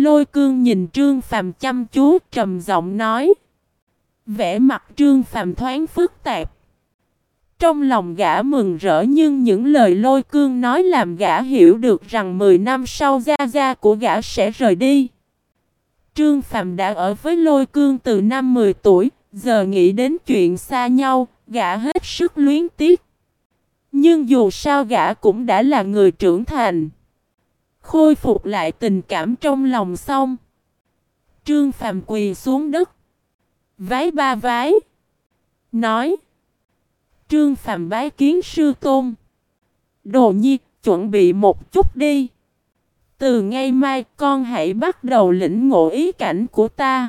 Lôi cương nhìn Trương Phàm chăm chú trầm giọng nói. Vẽ mặt Trương Phàm thoáng phức tạp. Trong lòng gã mừng rỡ nhưng những lời lôi cương nói làm gã hiểu được rằng 10 năm sau gia gia của gã sẽ rời đi. Trương phạm đã ở với lôi cương từ năm 10 tuổi, giờ nghĩ đến chuyện xa nhau, gã hết sức luyến tiếc. Nhưng dù sao gã cũng đã là người trưởng thành. Khôi phục lại tình cảm trong lòng xong. Trương Phàm quỳ xuống đất. Vái ba vái. Nói. Trương Phàm bái kiến sư tôn. Đồ nhi, chuẩn bị một chút đi. Từ ngày mai con hãy bắt đầu lĩnh ngộ ý cảnh của ta.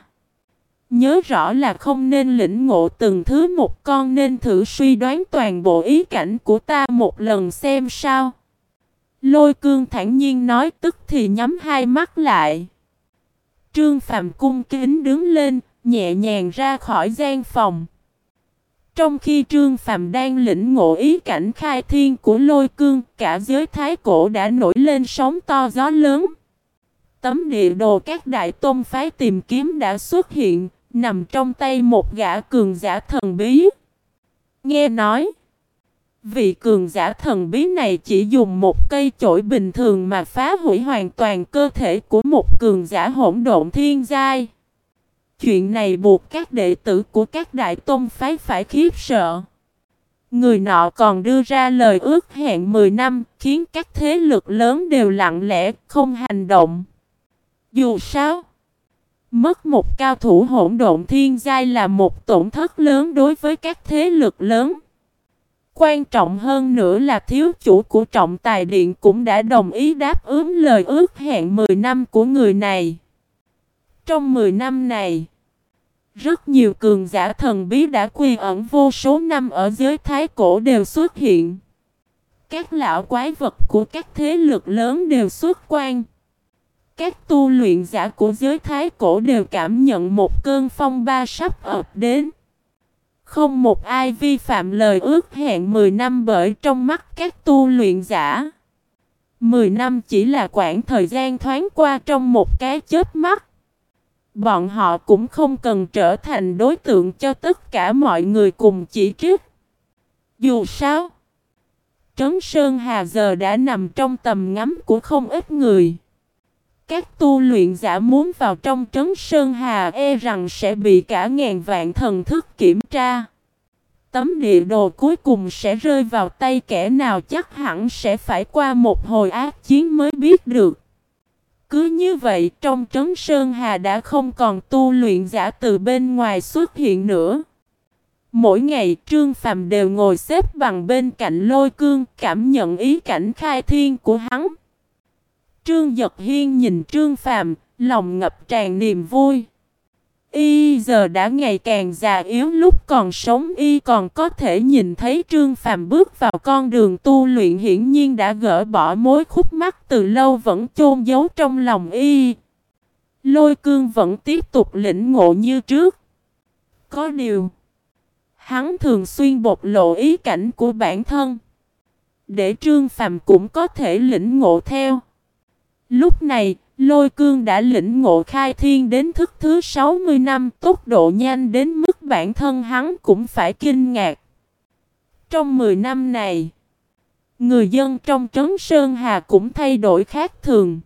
Nhớ rõ là không nên lĩnh ngộ từng thứ một con nên thử suy đoán toàn bộ ý cảnh của ta một lần xem sao. Lôi cương thản nhiên nói tức thì nhắm hai mắt lại. Trương Phạm cung kính đứng lên, nhẹ nhàng ra khỏi gian phòng. Trong khi Trương Phạm đang lĩnh ngộ ý cảnh khai thiên của lôi cương, cả giới thái cổ đã nổi lên sóng to gió lớn. Tấm địa đồ các đại tôn phái tìm kiếm đã xuất hiện, nằm trong tay một gã cường giả thần bí. Nghe nói, vị cường giả thần bí này chỉ dùng một cây chổi bình thường mà phá hủy hoàn toàn cơ thể của một cường giả hỗn độn thiên giai. Chuyện này buộc các đệ tử của các đại tôn phái phải khiếp sợ. Người nọ còn đưa ra lời ước hẹn 10 năm, khiến các thế lực lớn đều lặng lẽ, không hành động. Dù sao, mất một cao thủ hỗn độn thiên giai là một tổn thất lớn đối với các thế lực lớn. Quan trọng hơn nữa là thiếu chủ của trọng tài điện cũng đã đồng ý đáp ứng lời ước hẹn 10 năm của người này. Trong 10 năm này, rất nhiều cường giả thần bí đã quy ẩn vô số năm ở giới thái cổ đều xuất hiện. Các lão quái vật của các thế lực lớn đều xuất quan. Các tu luyện giả của giới thái cổ đều cảm nhận một cơn phong ba sắp ập đến. Không một ai vi phạm lời ước hẹn 10 năm bởi trong mắt các tu luyện giả. 10 năm chỉ là khoảng thời gian thoáng qua trong một cái chớp mắt. Bọn họ cũng không cần trở thành đối tượng cho tất cả mọi người cùng chỉ trích. Dù sao, Trấn Sơn Hà giờ đã nằm trong tầm ngắm của không ít người. Các tu luyện giả muốn vào trong Trấn Sơn Hà e rằng sẽ bị cả ngàn vạn thần thức kiểm tra. Tấm địa đồ cuối cùng sẽ rơi vào tay kẻ nào chắc hẳn sẽ phải qua một hồi ác chiến mới biết được. Cứ như vậy, trong trấn Sơn Hà đã không còn tu luyện giả từ bên ngoài xuất hiện nữa. Mỗi ngày, Trương Phàm đều ngồi xếp bằng bên cạnh lôi cương, cảm nhận ý cảnh khai thiên của hắn. Trương Giật Hiên nhìn Trương Phàm, lòng ngập tràn niềm vui. Y giờ đã ngày càng già yếu, lúc còn sống Y còn có thể nhìn thấy Trương Phàm bước vào con đường tu luyện hiển nhiên đã gỡ bỏ mối khúc mắc từ lâu vẫn chôn giấu trong lòng Y. Lôi cương vẫn tiếp tục lĩnh ngộ như trước. Có điều, Hắn thường xuyên bộc lộ ý cảnh của bản thân. Để Trương Phàm cũng có thể lĩnh ngộ theo. Lúc này Lôi cương đã lĩnh ngộ khai thiên đến thức thứ 60 năm tốc độ nhanh đến mức bản thân hắn cũng phải kinh ngạc. Trong 10 năm này, người dân trong trấn Sơn Hà cũng thay đổi khác thường.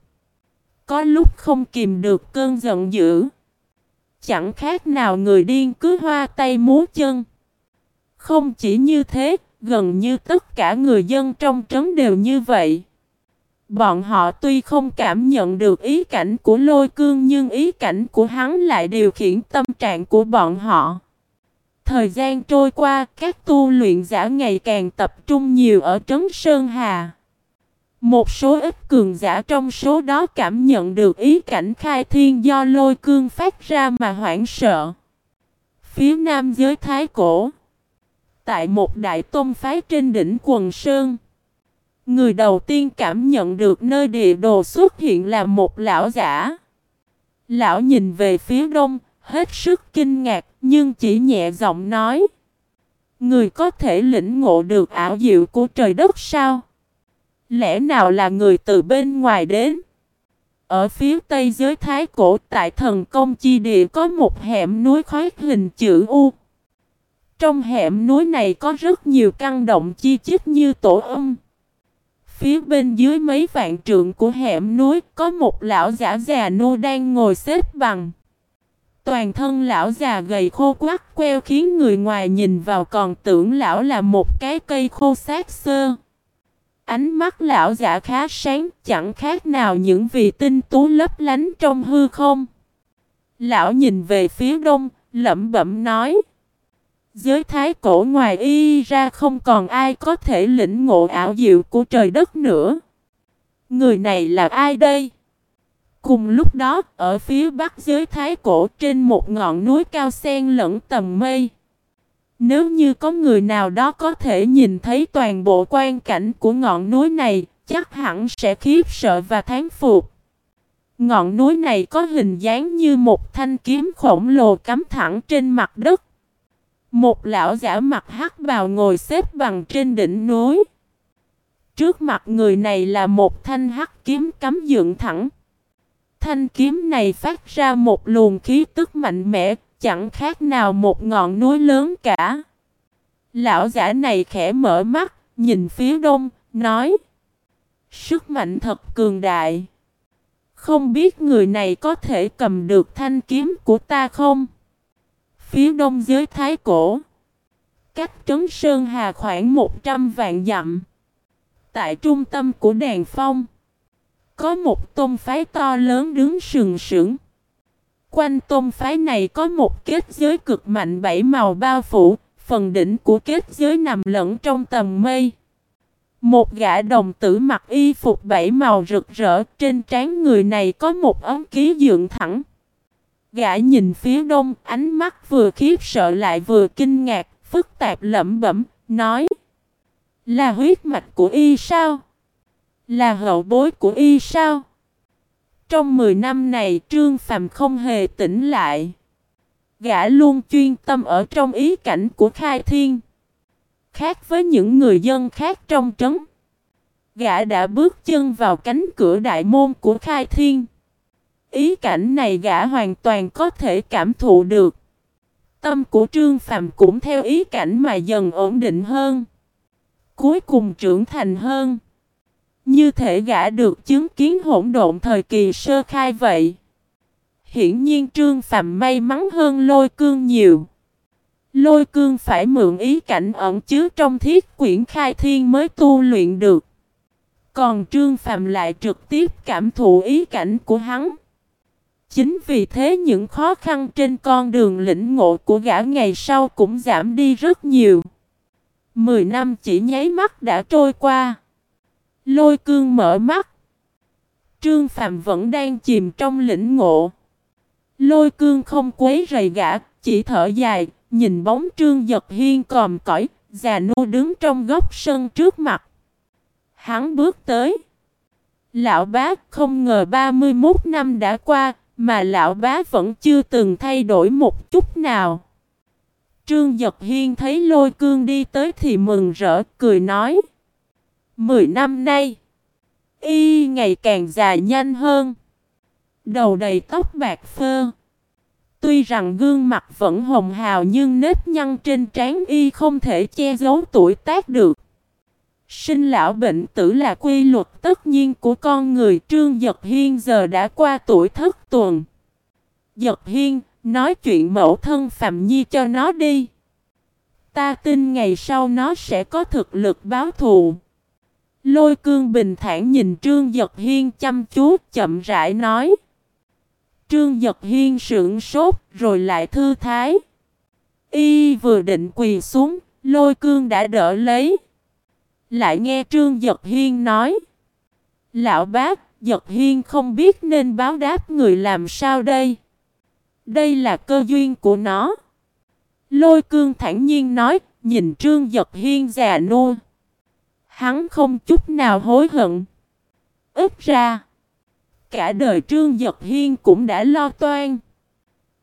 Có lúc không kìm được cơn giận dữ. Chẳng khác nào người điên cứ hoa tay múa chân. Không chỉ như thế, gần như tất cả người dân trong trấn đều như vậy. Bọn họ tuy không cảm nhận được ý cảnh của lôi cương nhưng ý cảnh của hắn lại điều khiển tâm trạng của bọn họ. Thời gian trôi qua, các tu luyện giả ngày càng tập trung nhiều ở Trấn Sơn Hà. Một số ít cường giả trong số đó cảm nhận được ý cảnh khai thiên do lôi cương phát ra mà hoảng sợ. Phía nam giới Thái Cổ Tại một đại tôn phái trên đỉnh quần Sơn Người đầu tiên cảm nhận được nơi địa đồ xuất hiện là một lão giả. Lão nhìn về phía đông, hết sức kinh ngạc, nhưng chỉ nhẹ giọng nói. Người có thể lĩnh ngộ được ảo diệu của trời đất sao? Lẽ nào là người từ bên ngoài đến? Ở phía tây giới thái cổ tại thần công chi địa có một hẻm núi khói hình chữ U. Trong hẻm núi này có rất nhiều căn động chi chít như tổ âm. Phía bên dưới mấy vạn trượng của hẻm núi có một lão giả già nô đang ngồi xếp bằng. Toàn thân lão già gầy khô quắc queo khiến người ngoài nhìn vào còn tưởng lão là một cái cây khô xác xơ. Ánh mắt lão giả khá sáng, chẳng khác nào những vì tinh tú lấp lánh trong hư không. Lão nhìn về phía đông, lẩm bẩm nói. Giới thái cổ ngoài y ra không còn ai có thể lĩnh ngộ ảo diệu của trời đất nữa. Người này là ai đây? Cùng lúc đó, ở phía bắc giới thái cổ trên một ngọn núi cao sen lẫn tầm mây. Nếu như có người nào đó có thể nhìn thấy toàn bộ quan cảnh của ngọn núi này, chắc hẳn sẽ khiếp sợ và thán phục. Ngọn núi này có hình dáng như một thanh kiếm khổng lồ cắm thẳng trên mặt đất. Một lão giả mặt hắc bào ngồi xếp bằng trên đỉnh núi. Trước mặt người này là một thanh hắc kiếm cắm dựng thẳng. Thanh kiếm này phát ra một luồng khí tức mạnh mẽ, chẳng khác nào một ngọn núi lớn cả. Lão giả này khẽ mở mắt, nhìn phía đông, nói Sức mạnh thật cường đại. Không biết người này có thể cầm được thanh kiếm của ta không? Phía đông giới Thái Cổ. Cách Trấn Sơn Hà khoảng 100 vạn dặm. Tại trung tâm của đàn phong, Có một tôn phái to lớn đứng sừng sững. Quanh tôn phái này có một kết giới cực mạnh bảy màu bao phủ, Phần đỉnh của kết giới nằm lẫn trong tầm mây. Một gã đồng tử mặc y phục bảy màu rực rỡ, Trên trán người này có một ống ký dựng thẳng. Gã nhìn phía đông, ánh mắt vừa khiếp sợ lại vừa kinh ngạc, phức tạp lẩm bẩm, nói Là huyết mạch của y sao? Là hậu bối của y sao? Trong 10 năm này Trương Phàm không hề tỉnh lại. Gã luôn chuyên tâm ở trong ý cảnh của Khai Thiên. Khác với những người dân khác trong trấn. Gã đã bước chân vào cánh cửa đại môn của Khai Thiên. Ý cảnh này gã hoàn toàn có thể cảm thụ được. Tâm của Trương Phàm cũng theo ý cảnh mà dần ổn định hơn. Cuối cùng trưởng thành hơn. Như thể gã được chứng kiến hỗn độn thời kỳ sơ khai vậy. Hiển nhiên Trương Phàm may mắn hơn lôi cương nhiều. Lôi cương phải mượn ý cảnh ẩn chứa trong thiết quyển khai thiên mới tu luyện được. Còn Trương Phàm lại trực tiếp cảm thụ ý cảnh của hắn. Chính vì thế những khó khăn trên con đường lĩnh ngộ của gã ngày sau cũng giảm đi rất nhiều. Mười năm chỉ nháy mắt đã trôi qua. Lôi cương mở mắt. Trương Phạm vẫn đang chìm trong lĩnh ngộ. Lôi cương không quấy rầy gã, chỉ thở dài, nhìn bóng trương giật hiên còm cõi, già nô đứng trong góc sân trước mặt. Hắn bước tới. Lão bác không ngờ 31 năm đã qua, mà lão bá vẫn chưa từng thay đổi một chút nào. Trương Giật Hiên thấy lôi cương đi tới thì mừng rỡ, cười nói. Mười năm nay, y ngày càng già nhanh hơn. Đầu đầy tóc bạc phơ. Tuy rằng gương mặt vẫn hồng hào nhưng nếp nhăn trên trán y không thể che giấu tuổi tác được. Sinh lão bệnh tử là quy luật tất nhiên của con người Trương Giật Hiên giờ đã qua tuổi thất tuần. Giật Hiên, nói chuyện mẫu thân Phạm Nhi cho nó đi. Ta tin ngày sau nó sẽ có thực lực báo thù. Lôi cương bình thản nhìn Trương Giật Hiên chăm chú chậm rãi nói. Trương Giật Hiên sững sốt rồi lại thư thái. Y vừa định quỳ xuống, lôi cương đã đỡ lấy. Lại nghe Trương Giật Hiên nói. Lão bác, Giật Hiên không biết nên báo đáp người làm sao đây. Đây là cơ duyên của nó. Lôi cương thản nhiên nói, nhìn Trương Giật Hiên già nua. Hắn không chút nào hối hận. Ít ra, cả đời Trương Giật Hiên cũng đã lo toan.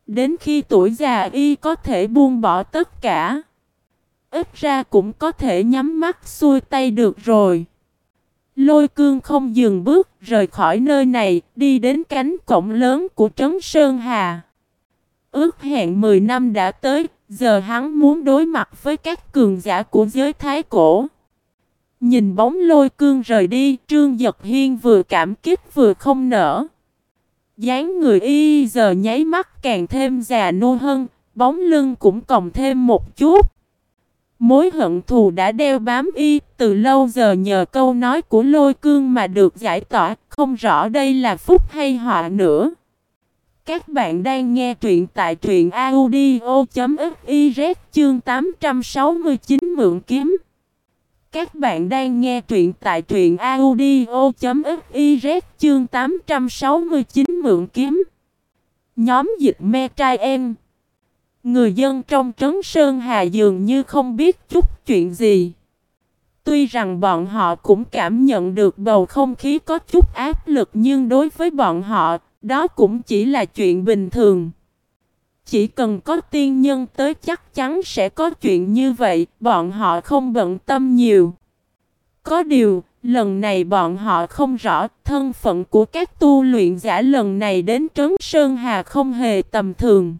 Đến khi tuổi già y có thể buông bỏ tất cả. Ít ra cũng có thể nhắm mắt xuôi tay được rồi. Lôi cương không dừng bước, rời khỏi nơi này, đi đến cánh cổng lớn của Trấn Sơn Hà. Ước hẹn 10 năm đã tới, giờ hắn muốn đối mặt với các cường giả của giới thái cổ. Nhìn bóng lôi cương rời đi, Trương Giật Hiên vừa cảm kích vừa không nở. dáng người y giờ nháy mắt càng thêm già nua hơn, bóng lưng cũng còng thêm một chút. Mối hận thù đã đeo bám y từ lâu giờ nhờ câu nói của lôi cương mà được giải tỏa, không rõ đây là phúc hay họa nữa. Các bạn đang nghe truyện tại truyện audio.fiz chương 869 mượn kiếm. Các bạn đang nghe truyện tại truyện audio.fiz chương 869 mượn kiếm. Nhóm dịch me trai em. Người dân trong trấn Sơn Hà dường như không biết chút chuyện gì. Tuy rằng bọn họ cũng cảm nhận được bầu không khí có chút áp lực nhưng đối với bọn họ, đó cũng chỉ là chuyện bình thường. Chỉ cần có tiên nhân tới chắc chắn sẽ có chuyện như vậy, bọn họ không bận tâm nhiều. Có điều, lần này bọn họ không rõ thân phận của các tu luyện giả lần này đến Trấn Sơn Hà không hề tầm thường.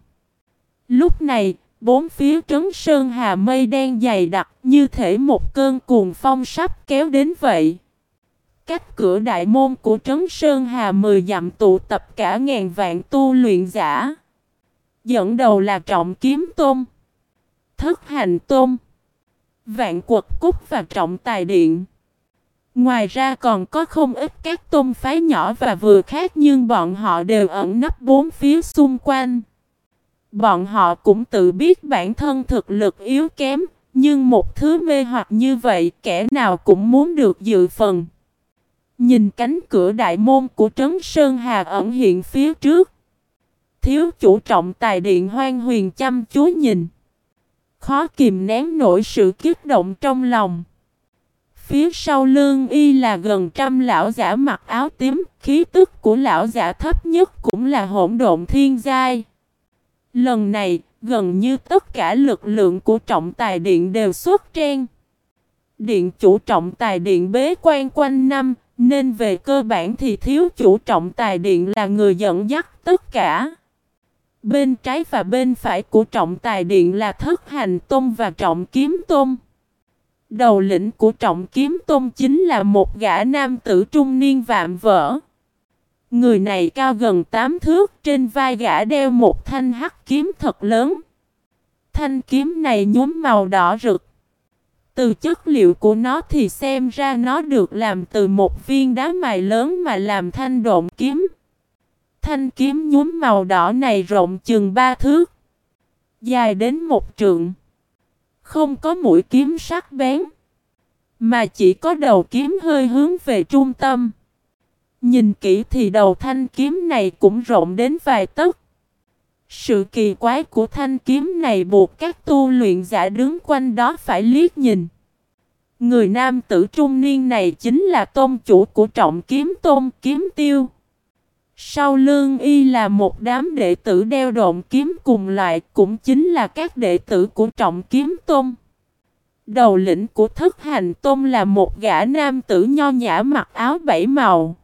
Lúc này, bốn phía Trấn Sơn Hà mây đen dày đặc như thể một cơn cuồng phong sắp kéo đến vậy. Cách cửa đại môn của Trấn Sơn Hà mười dặm tụ tập cả ngàn vạn tu luyện giả. Dẫn đầu là Trọng Kiếm Tôm, Thất Hành Tôm, Vạn Quật Cúc và Trọng Tài Điện. Ngoài ra còn có không ít các tôn phái nhỏ và vừa khác nhưng bọn họ đều ẩn nấp bốn phía xung quanh. Bọn họ cũng tự biết bản thân thực lực yếu kém, nhưng một thứ mê hoặc như vậy kẻ nào cũng muốn được dự phần. Nhìn cánh cửa đại môn của Trấn Sơn Hà ẩn hiện phía trước. Thiếu chủ trọng tài điện hoang huyền chăm chú nhìn. Khó kìm nén nổi sự kích động trong lòng. Phía sau lưng y là gần trăm lão giả mặc áo tím, khí tức của lão giả thấp nhất cũng là hỗn độn thiên giai. Lần này, gần như tất cả lực lượng của trọng tài điện đều xuất trang. Điện chủ trọng tài điện bế quan quanh năm, nên về cơ bản thì thiếu chủ trọng tài điện là người dẫn dắt tất cả. Bên trái và bên phải của trọng tài điện là thất hành tôn và trọng kiếm tôn. Đầu lĩnh của trọng kiếm tôn chính là một gã nam tử trung niên vạm vỡ. Người này cao gần 8 thước, trên vai gã đeo một thanh hắc kiếm thật lớn. Thanh kiếm này nhuốm màu đỏ rực. Từ chất liệu của nó thì xem ra nó được làm từ một viên đá mài lớn mà làm thanh độn kiếm. Thanh kiếm nhuốm màu đỏ này rộng chừng ba thước. Dài đến một trượng. Không có mũi kiếm sắc bén. Mà chỉ có đầu kiếm hơi hướng về trung tâm. Nhìn kỹ thì đầu thanh kiếm này cũng rộng đến vài tấc. Sự kỳ quái của thanh kiếm này buộc các tu luyện giả đứng quanh đó phải liếc nhìn. Người nam tử trung niên này chính là tôn chủ của trọng kiếm tôn kiếm tiêu. Sau lương y là một đám đệ tử đeo độn kiếm cùng loại, cũng chính là các đệ tử của trọng kiếm tôn. Đầu lĩnh của thất hành tôn là một gã nam tử nho nhã mặc áo bảy màu.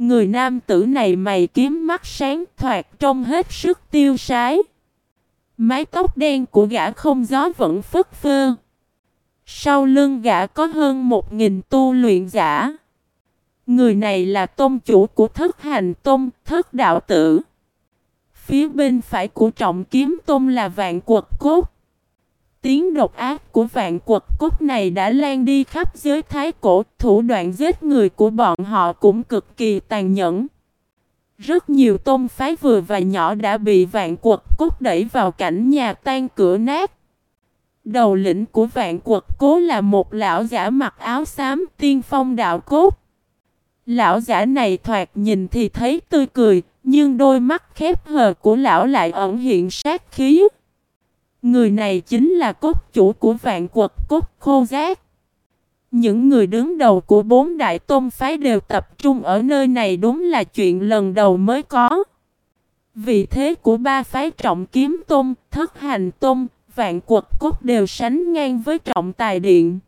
Người nam tử này mày kiếm mắt sáng thoạt trông hết sức tiêu sái. Mái tóc đen của gã không gió vẫn phất phơ. Sau lưng gã có hơn một nghìn tu luyện giả. Người này là tôn chủ của thất hành tôn, thất đạo tử. Phía bên phải của trọng kiếm tôn là vạn quật cốt. Tiếng độc ác của vạn quật cốt này đã lan đi khắp giới thái cổ, thủ đoạn giết người của bọn họ cũng cực kỳ tàn nhẫn. Rất nhiều tôn phái vừa và nhỏ đã bị vạn quật cốt đẩy vào cảnh nhà tan cửa nát. Đầu lĩnh của vạn quật cố là một lão giả mặc áo xám tiên phong đạo cốt. Lão giả này thoạt nhìn thì thấy tươi cười, nhưng đôi mắt khép hờ của lão lại ẩn hiện sát khí. Người này chính là cốt chủ của vạn quật cốt khô giác. Những người đứng đầu của bốn đại tôn phái đều tập trung ở nơi này đúng là chuyện lần đầu mới có. Vị thế của ba phái trọng kiếm tôn, thất hành tôn, vạn quật cốt đều sánh ngang với trọng tài điện.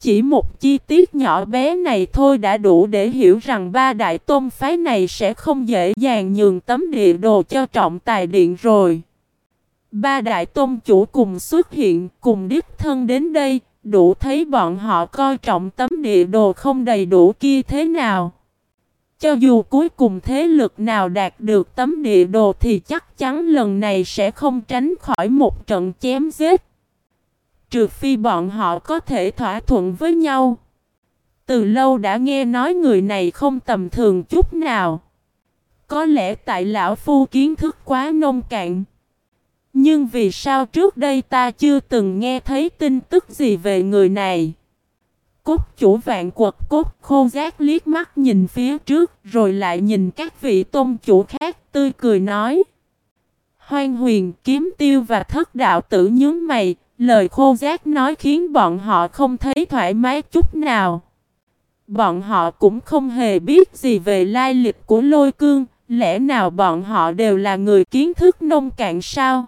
Chỉ một chi tiết nhỏ bé này thôi đã đủ để hiểu rằng ba đại tôn phái này sẽ không dễ dàng nhường tấm địa đồ cho trọng tài điện rồi. Ba đại tôn chủ cùng xuất hiện, cùng đích thân đến đây, đủ thấy bọn họ coi trọng tấm địa đồ không đầy đủ kia thế nào. Cho dù cuối cùng thế lực nào đạt được tấm địa đồ thì chắc chắn lần này sẽ không tránh khỏi một trận chém giết. Trừ phi bọn họ có thể thỏa thuận với nhau. Từ lâu đã nghe nói người này không tầm thường chút nào. Có lẽ tại lão phu kiến thức quá nông cạn. Nhưng vì sao trước đây ta chưa từng nghe thấy tin tức gì về người này? Cốt chủ vạn quật cốt khô giác liếc mắt nhìn phía trước rồi lại nhìn các vị tôn chủ khác tươi cười nói. Hoang huyền kiếm tiêu và thất đạo tử nhướng mày, lời khô giác nói khiến bọn họ không thấy thoải mái chút nào. Bọn họ cũng không hề biết gì về lai lịch của lôi cương, lẽ nào bọn họ đều là người kiến thức nông cạn sao?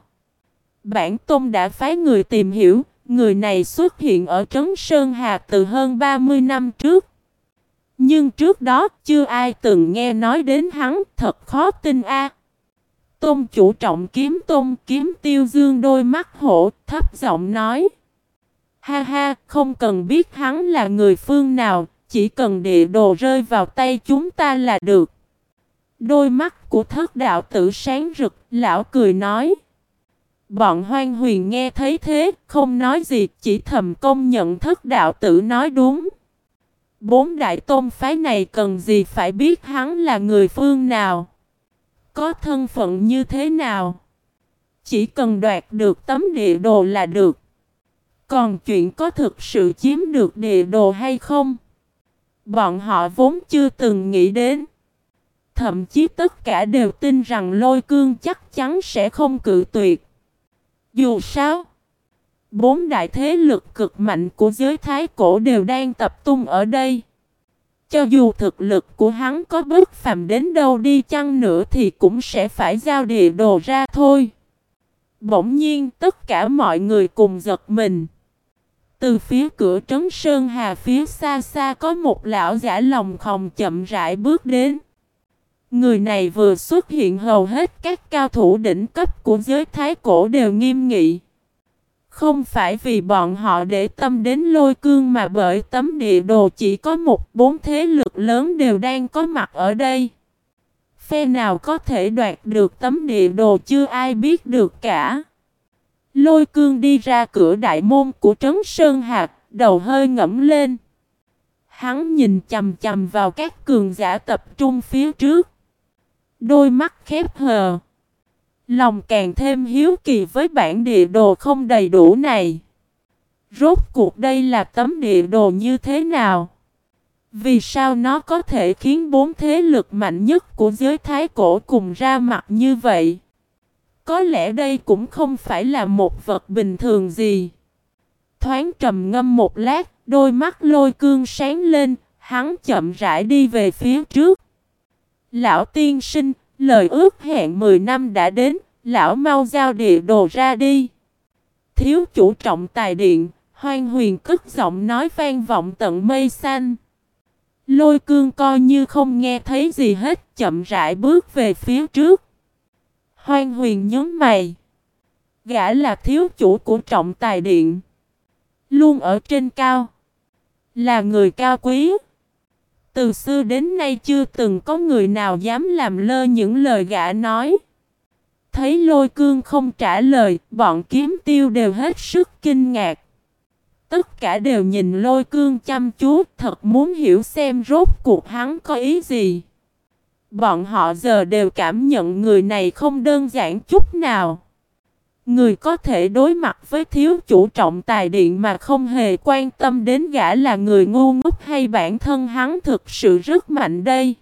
Bản Tôn đã phái người tìm hiểu, người này xuất hiện ở Trấn Sơn Hà từ hơn 30 năm trước. Nhưng trước đó chưa ai từng nghe nói đến hắn, thật khó tin a. Tôn chủ trọng kiếm tôn kiếm tiêu dương đôi mắt hổ, thấp giọng nói. Ha ha, không cần biết hắn là người phương nào, chỉ cần địa đồ rơi vào tay chúng ta là được. Đôi mắt của thất đạo tử sáng rực, lão cười nói. Bọn hoang huyền nghe thấy thế, không nói gì, chỉ thầm công nhận thất đạo tử nói đúng. Bốn đại tôn phái này cần gì phải biết hắn là người phương nào? Có thân phận như thế nào? Chỉ cần đoạt được tấm địa đồ là được. Còn chuyện có thực sự chiếm được địa đồ hay không? Bọn họ vốn chưa từng nghĩ đến. Thậm chí tất cả đều tin rằng lôi cương chắc chắn sẽ không cự tuyệt. Dù sao, bốn đại thế lực cực mạnh của giới thái cổ đều đang tập trung ở đây. Cho dù thực lực của hắn có bước phàm đến đâu đi chăng nữa thì cũng sẽ phải giao địa đồ ra thôi. Bỗng nhiên tất cả mọi người cùng giật mình. Từ phía cửa trấn Sơn Hà phía xa xa có một lão giả lòng khòng chậm rãi bước đến. Người này vừa xuất hiện hầu hết các cao thủ đỉnh cấp của giới thái cổ đều nghiêm nghị. Không phải vì bọn họ để tâm đến lôi cương mà bởi tấm địa đồ chỉ có một bốn thế lực lớn đều đang có mặt ở đây. Phe nào có thể đoạt được tấm địa đồ chưa ai biết được cả. Lôi cương đi ra cửa đại môn của Trấn Sơn Hạc, đầu hơi ngẫm lên. Hắn nhìn chầm chầm vào các cường giả tập trung phía trước. Đôi mắt khép hờ. Lòng càng thêm hiếu kỳ với bản địa đồ không đầy đủ này. Rốt cuộc đây là tấm địa đồ như thế nào? Vì sao nó có thể khiến bốn thế lực mạnh nhất của giới thái cổ cùng ra mặt như vậy? Có lẽ đây cũng không phải là một vật bình thường gì. Thoáng trầm ngâm một lát, đôi mắt lôi cương sáng lên, hắn chậm rãi đi về phía trước. Lão tiên sinh, lời ước hẹn 10 năm đã đến, lão mau giao địa đồ ra đi. Thiếu chủ trọng tài điện, hoang huyền cất giọng nói vang vọng tận mây xanh. Lôi cương coi như không nghe thấy gì hết, chậm rãi bước về phía trước. Hoang huyền nhớ mày. Gã là thiếu chủ của trọng tài điện. Luôn ở trên cao. Là người cao quý. Từ xưa đến nay chưa từng có người nào dám làm lơ những lời gã nói. Thấy lôi cương không trả lời, bọn kiếm tiêu đều hết sức kinh ngạc. Tất cả đều nhìn lôi cương chăm chú, thật muốn hiểu xem rốt cuộc hắn có ý gì. Bọn họ giờ đều cảm nhận người này không đơn giản chút nào. Người có thể đối mặt với thiếu chủ trọng tài điện mà không hề quan tâm đến gã là người ngu ngốc hay bản thân hắn thực sự rất mạnh đây.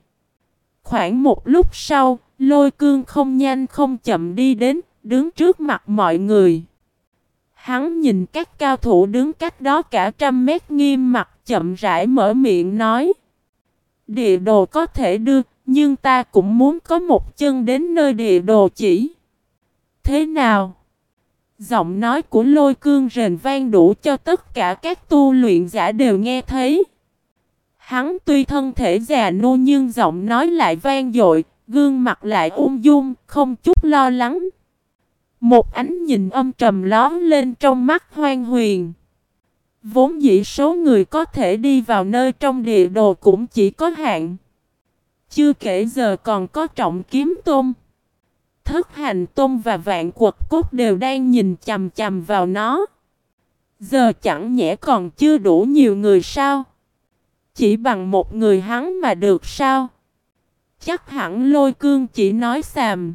Khoảng một lúc sau, lôi cương không nhanh không chậm đi đến, đứng trước mặt mọi người. Hắn nhìn các cao thủ đứng cách đó cả trăm mét nghiêm mặt chậm rãi mở miệng nói. Địa đồ có thể đưa, nhưng ta cũng muốn có một chân đến nơi địa đồ chỉ. Thế nào? Giọng nói của lôi cương rền vang đủ cho tất cả các tu luyện giả đều nghe thấy. Hắn tuy thân thể già nô nhưng giọng nói lại vang dội, gương mặt lại ung dung, không chút lo lắng. Một ánh nhìn âm trầm lón lên trong mắt hoang huyền. Vốn dĩ số người có thể đi vào nơi trong địa đồ cũng chỉ có hạn. Chưa kể giờ còn có trọng kiếm tôm. Thất hành tôm và vạn quật cốt đều đang nhìn chầm chầm vào nó. Giờ chẳng nhẽ còn chưa đủ nhiều người sao? Chỉ bằng một người hắn mà được sao? Chắc hẳn lôi cương chỉ nói xàm.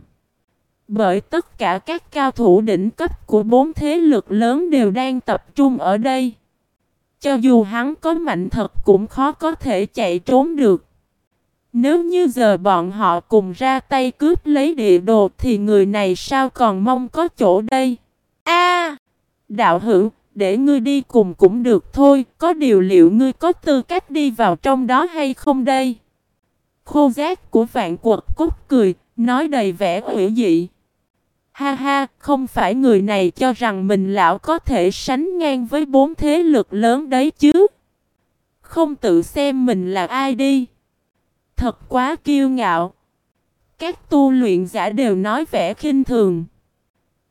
Bởi tất cả các cao thủ đỉnh cấp của bốn thế lực lớn đều đang tập trung ở đây. Cho dù hắn có mạnh thật cũng khó có thể chạy trốn được. Nếu như giờ bọn họ cùng ra tay cướp lấy địa đồ thì người này sao còn mong có chỗ đây? A, Đạo hữu, để ngươi đi cùng cũng được thôi, có điều liệu ngươi có tư cách đi vào trong đó hay không đây? Khô giác của vạn quật cúc cười, nói đầy vẻ hữu dị. Ha ha, không phải người này cho rằng mình lão có thể sánh ngang với bốn thế lực lớn đấy chứ. Không tự xem mình là ai đi. Thật quá kiêu ngạo. Các tu luyện giả đều nói vẻ khinh thường.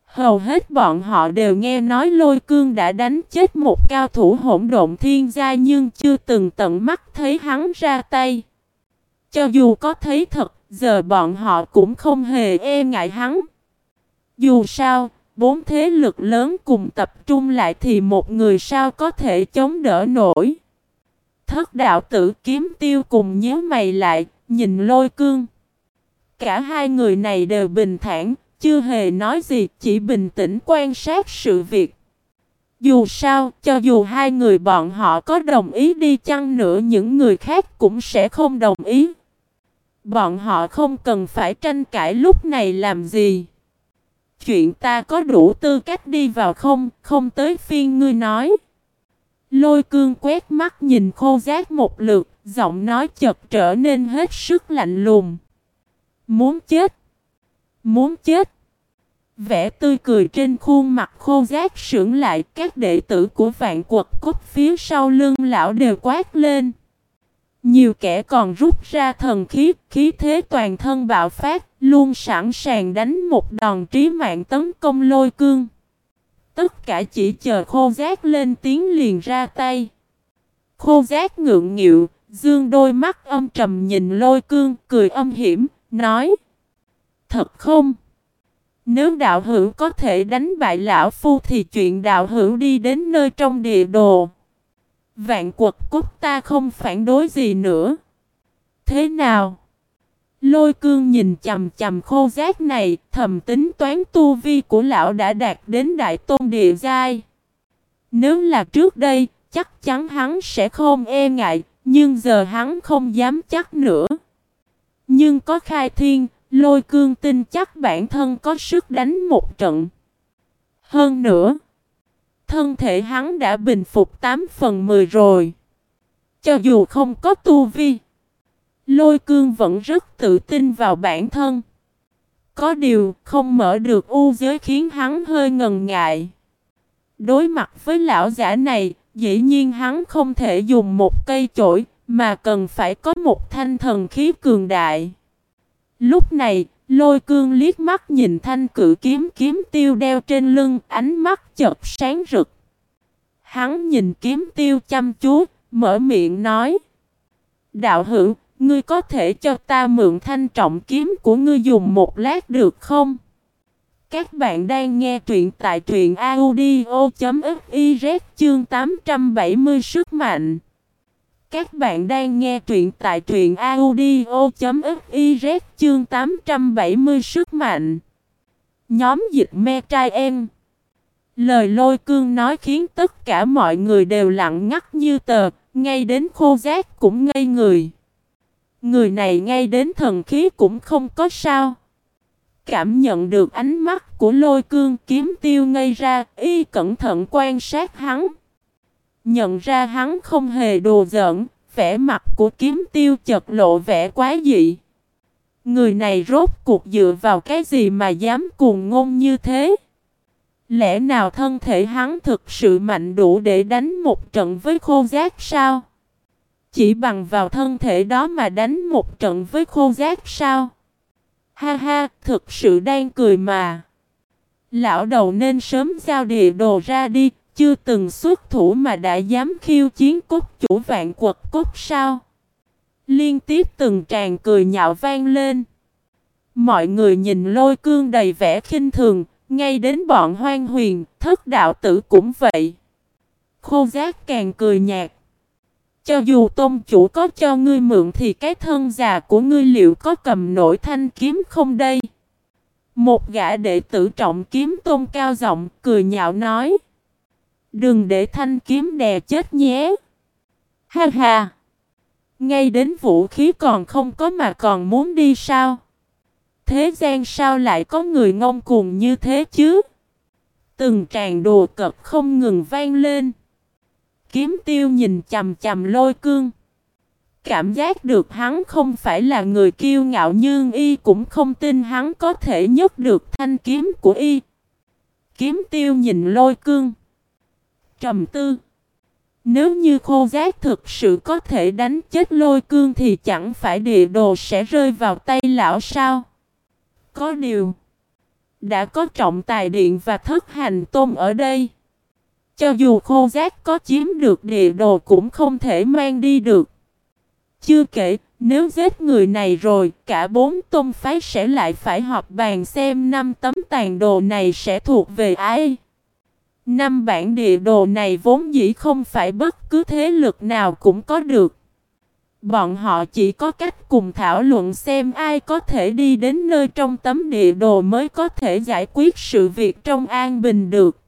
Hầu hết bọn họ đều nghe nói lôi cương đã đánh chết một cao thủ hỗn độn thiên gia nhưng chưa từng tận mắt thấy hắn ra tay. Cho dù có thấy thật, giờ bọn họ cũng không hề e ngại hắn. Dù sao, bốn thế lực lớn cùng tập trung lại thì một người sao có thể chống đỡ nổi. Thất đạo tử kiếm tiêu cùng nhớ mày lại, nhìn lôi cương. Cả hai người này đều bình thản, chưa hề nói gì, chỉ bình tĩnh quan sát sự việc. Dù sao, cho dù hai người bọn họ có đồng ý đi chăng nữa những người khác cũng sẽ không đồng ý. Bọn họ không cần phải tranh cãi lúc này làm gì. Chuyện ta có đủ tư cách đi vào không, không tới phiên ngươi nói. Lôi cương quét mắt nhìn khô giác một lượt, giọng nói chật trở nên hết sức lạnh lùng. Muốn chết! Muốn chết! Vẻ tươi cười trên khuôn mặt khô giác sững lại các đệ tử của vạn quật cốt phía sau lưng lão đều quát lên. Nhiều kẻ còn rút ra thần khí, khí thế toàn thân bạo phát, luôn sẵn sàng đánh một đòn trí mạng tấn công lôi cương. Tất cả chỉ chờ khô giác lên tiếng liền ra tay. Khô giác ngượng nghịu, dương đôi mắt âm trầm nhìn lôi cương, cười âm hiểm, nói. Thật không? Nếu đạo hữu có thể đánh bại lão phu thì chuyện đạo hữu đi đến nơi trong địa đồ. Vạn quật cốt ta không phản đối gì nữa. Thế nào? Lôi cương nhìn chầm chầm khô giác này, thầm tính toán tu vi của lão đã đạt đến đại tôn địa giai. Nếu là trước đây, chắc chắn hắn sẽ không e ngại, nhưng giờ hắn không dám chắc nữa. Nhưng có khai thiên, lôi cương tin chắc bản thân có sức đánh một trận. Hơn nữa, thân thể hắn đã bình phục 8 phần 10 rồi. Cho dù không có tu vi, lôi cương vẫn rất tự tin vào bản thân. Có điều không mở được u giới khiến hắn hơi ngần ngại. Đối mặt với lão giả này, dĩ nhiên hắn không thể dùng một cây chổi, mà cần phải có một thanh thần khí cường đại. Lúc này, lôi cương liếc mắt nhìn thanh cử kiếm kiếm tiêu đeo trên lưng, ánh mắt chợt sáng rực. Hắn nhìn kiếm tiêu chăm chú, mở miệng nói. Đạo hữu, ngươi có thể cho ta mượn thanh trọng kiếm của ngươi dùng một lát được không? Các bạn đang nghe truyện tại truyện audio.fiz chương 870 sức mạnh. Các bạn đang nghe truyện tại truyện audio.fiz chương 870 sức mạnh. Nhóm dịch me trai em. Lời lôi cương nói khiến tất cả mọi người đều lặng ngắt như tờ, ngay đến khô giác cũng ngây người. Người này ngay đến thần khí cũng không có sao. Cảm nhận được ánh mắt của lôi cương kiếm tiêu ngây ra, y cẩn thận quan sát hắn. Nhận ra hắn không hề đồ giỡn, vẻ mặt của kiếm tiêu chật lộ vẻ quá dị. Người này rốt cuộc dựa vào cái gì mà dám cuồng ngôn như thế? Lẽ nào thân thể hắn thực sự mạnh đủ để đánh một trận với khô giác sao? Chỉ bằng vào thân thể đó mà đánh một trận với khô giác sao? Ha ha, thực sự đang cười mà. Lão đầu nên sớm giao địa đồ ra đi, chưa từng xuất thủ mà đã dám khiêu chiến cốt chủ vạn quật cốt sao? Liên tiếp từng tràng cười nhạo vang lên. Mọi người nhìn lôi cương đầy vẻ khinh thường, ngay đến bọn hoang huyền, thất đạo tử cũng vậy. Khô giác càng cười nhạt. Cho dù tôn chủ có cho ngươi mượn thì cái thân già của ngươi liệu có cầm nổi thanh kiếm không đây? Một gã đệ tử trọng kiếm tôn cao giọng cười nhạo nói. Đừng để thanh kiếm đè chết nhé. Ha ha. Ngay đến vũ khí còn không có mà còn muốn đi sao? Thế gian sao lại có người ngông cuồng như thế chứ? Từng tràng đồ cật không ngừng vang lên. Kiếm tiêu nhìn chầm chầm lôi cương. Cảm giác được hắn không phải là người kiêu ngạo nhưng y cũng không tin hắn có thể nhấc được thanh kiếm của y. Kiếm tiêu nhìn lôi cương. Trầm tư. Nếu như khô giác thực sự có thể đánh chết lôi cương thì chẳng phải địa đồ sẽ rơi vào tay lão sao. Có điều. Đã có trọng tài điện và thất hành tôm ở đây. Cho dù khô giác có chiếm được địa đồ cũng không thể mang đi được. Chưa kể, nếu giết người này rồi, cả bốn tôn phái sẽ lại phải họp bàn xem năm tấm tàn đồ này sẽ thuộc về ai. Năm bản địa đồ này vốn dĩ không phải bất cứ thế lực nào cũng có được. Bọn họ chỉ có cách cùng thảo luận xem ai có thể đi đến nơi trong tấm địa đồ mới có thể giải quyết sự việc trong an bình được.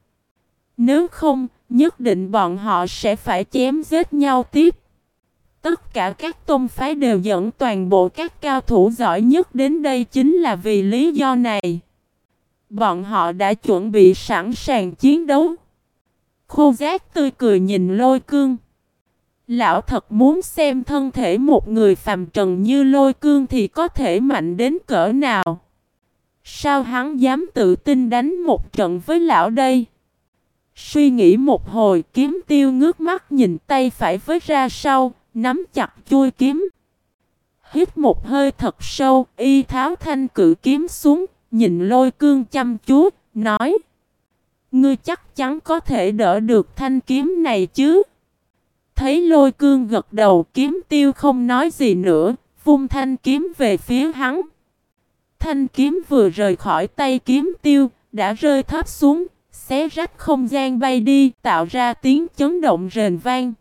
Nếu không, nhất định bọn họ sẽ phải chém giết nhau tiếp. Tất cả các tôn phái đều dẫn toàn bộ các cao thủ giỏi nhất đến đây chính là vì lý do này. Bọn họ đã chuẩn bị sẵn sàng chiến đấu. Khô giác tươi cười nhìn lôi cương. Lão thật muốn xem thân thể một người phàm trần như lôi cương thì có thể mạnh đến cỡ nào. Sao hắn dám tự tin đánh một trận với lão đây? Suy nghĩ một hồi kiếm tiêu ngước mắt nhìn tay phải với ra sau, nắm chặt chui kiếm. Hít một hơi thật sâu, y tháo thanh cử kiếm xuống, nhìn lôi cương chăm chú, nói. Ngươi chắc chắn có thể đỡ được thanh kiếm này chứ? Thấy lôi cương gật đầu kiếm tiêu không nói gì nữa, vung thanh kiếm về phía hắn. Thanh kiếm vừa rời khỏi tay kiếm tiêu, đã rơi thấp xuống, xé rách không gian bay đi, tạo ra tiếng chấn động rền vang.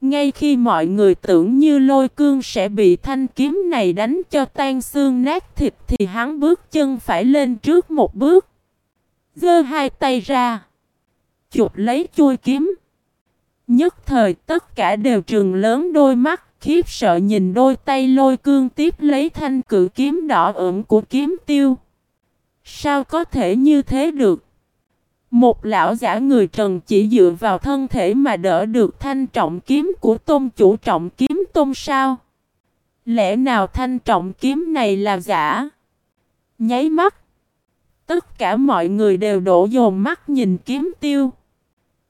Ngay khi mọi người tưởng như lôi cương sẽ bị thanh kiếm này đánh cho tan xương nát thịt thì hắn bước chân phải lên trước một bước. Giơ hai tay ra. Chụp lấy chui kiếm. Nhất thời tất cả đều trừng lớn đôi mắt, khiếp sợ nhìn đôi tay lôi cương tiếp lấy thanh cử kiếm đỏ ửng của kiếm tiêu. Sao có thể như thế được? Một lão giả người trần chỉ dựa vào thân thể mà đỡ được thanh trọng kiếm của tôn chủ trọng kiếm tôn sao? Lẽ nào thanh trọng kiếm này là giả? Nháy mắt. Tất cả mọi người đều đổ dồn mắt nhìn kiếm tiêu.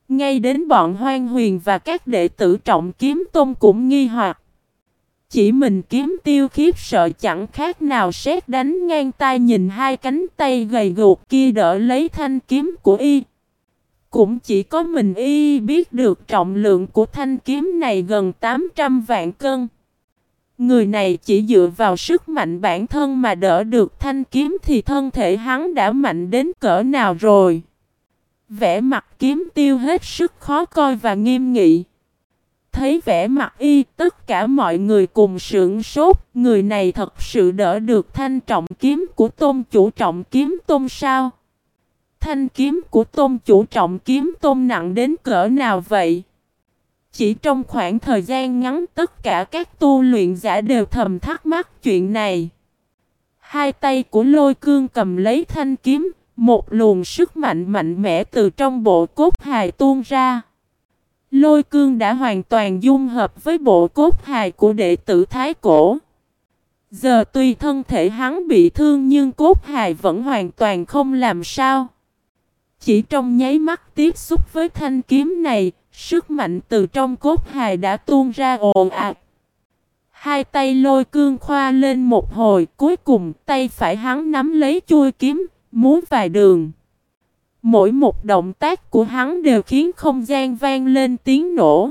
Ngay đến bọn hoang huyền và các đệ tử trọng kiếm tôn cũng nghi hoặc. Chỉ mình kiếm tiêu khiếp sợ chẳng khác nào xét đánh ngang tay nhìn hai cánh tay gầy guộc kia đỡ lấy thanh kiếm của y. Cũng chỉ có mình y biết được trọng lượng của thanh kiếm này gần 800 vạn cân. Người này chỉ dựa vào sức mạnh bản thân mà đỡ được thanh kiếm thì thân thể hắn đã mạnh đến cỡ nào rồi. Vẻ mặt kiếm tiêu hết sức khó coi và nghiêm nghị. Thấy vẻ mặt y, tất cả mọi người cùng sưởng sốt, người này thật sự đỡ được thanh trọng kiếm của tôn chủ trọng kiếm tôn sao. Thanh kiếm của tôn chủ trọng kiếm tôn nặng đến cỡ nào vậy? Chỉ trong khoảng thời gian ngắn tất cả các tu luyện giả đều thầm thắc mắc chuyện này. Hai tay của lôi cương cầm lấy thanh kiếm, một luồng sức mạnh mạnh mẽ từ trong bộ cốt hài tuôn ra. Lôi cương đã hoàn toàn dung hợp với bộ cốt hài của đệ tử Thái Cổ. Giờ tuy thân thể hắn bị thương nhưng cốt hài vẫn hoàn toàn không làm sao. Chỉ trong nháy mắt tiếp xúc với thanh kiếm này, sức mạnh từ trong cốt hài đã tuôn ra ồn ạt. Hai tay lôi cương khoa lên một hồi, cuối cùng tay phải hắn nắm lấy chui kiếm, muốn vài đường. Mỗi một động tác của hắn đều khiến không gian vang lên tiếng nổ.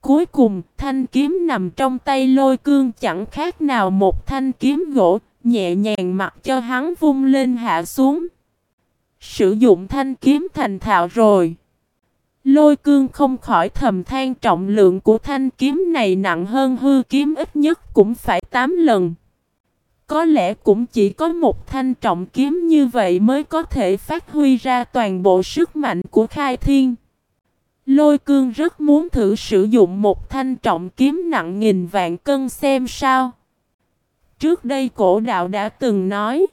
Cuối cùng, thanh kiếm nằm trong tay lôi cương chẳng khác nào một thanh kiếm gỗ, nhẹ nhàng mặc cho hắn vung lên hạ xuống. Sử dụng thanh kiếm thành thạo rồi. Lôi cương không khỏi thầm than trọng lượng của thanh kiếm này nặng hơn hư kiếm ít nhất cũng phải 8 lần. Có lẽ cũng chỉ có một thanh trọng kiếm như vậy mới có thể phát huy ra toàn bộ sức mạnh của khai thiên. Lôi cương rất muốn thử sử dụng một thanh trọng kiếm nặng nghìn vạn cân xem sao. Trước đây cổ đạo đã từng nói.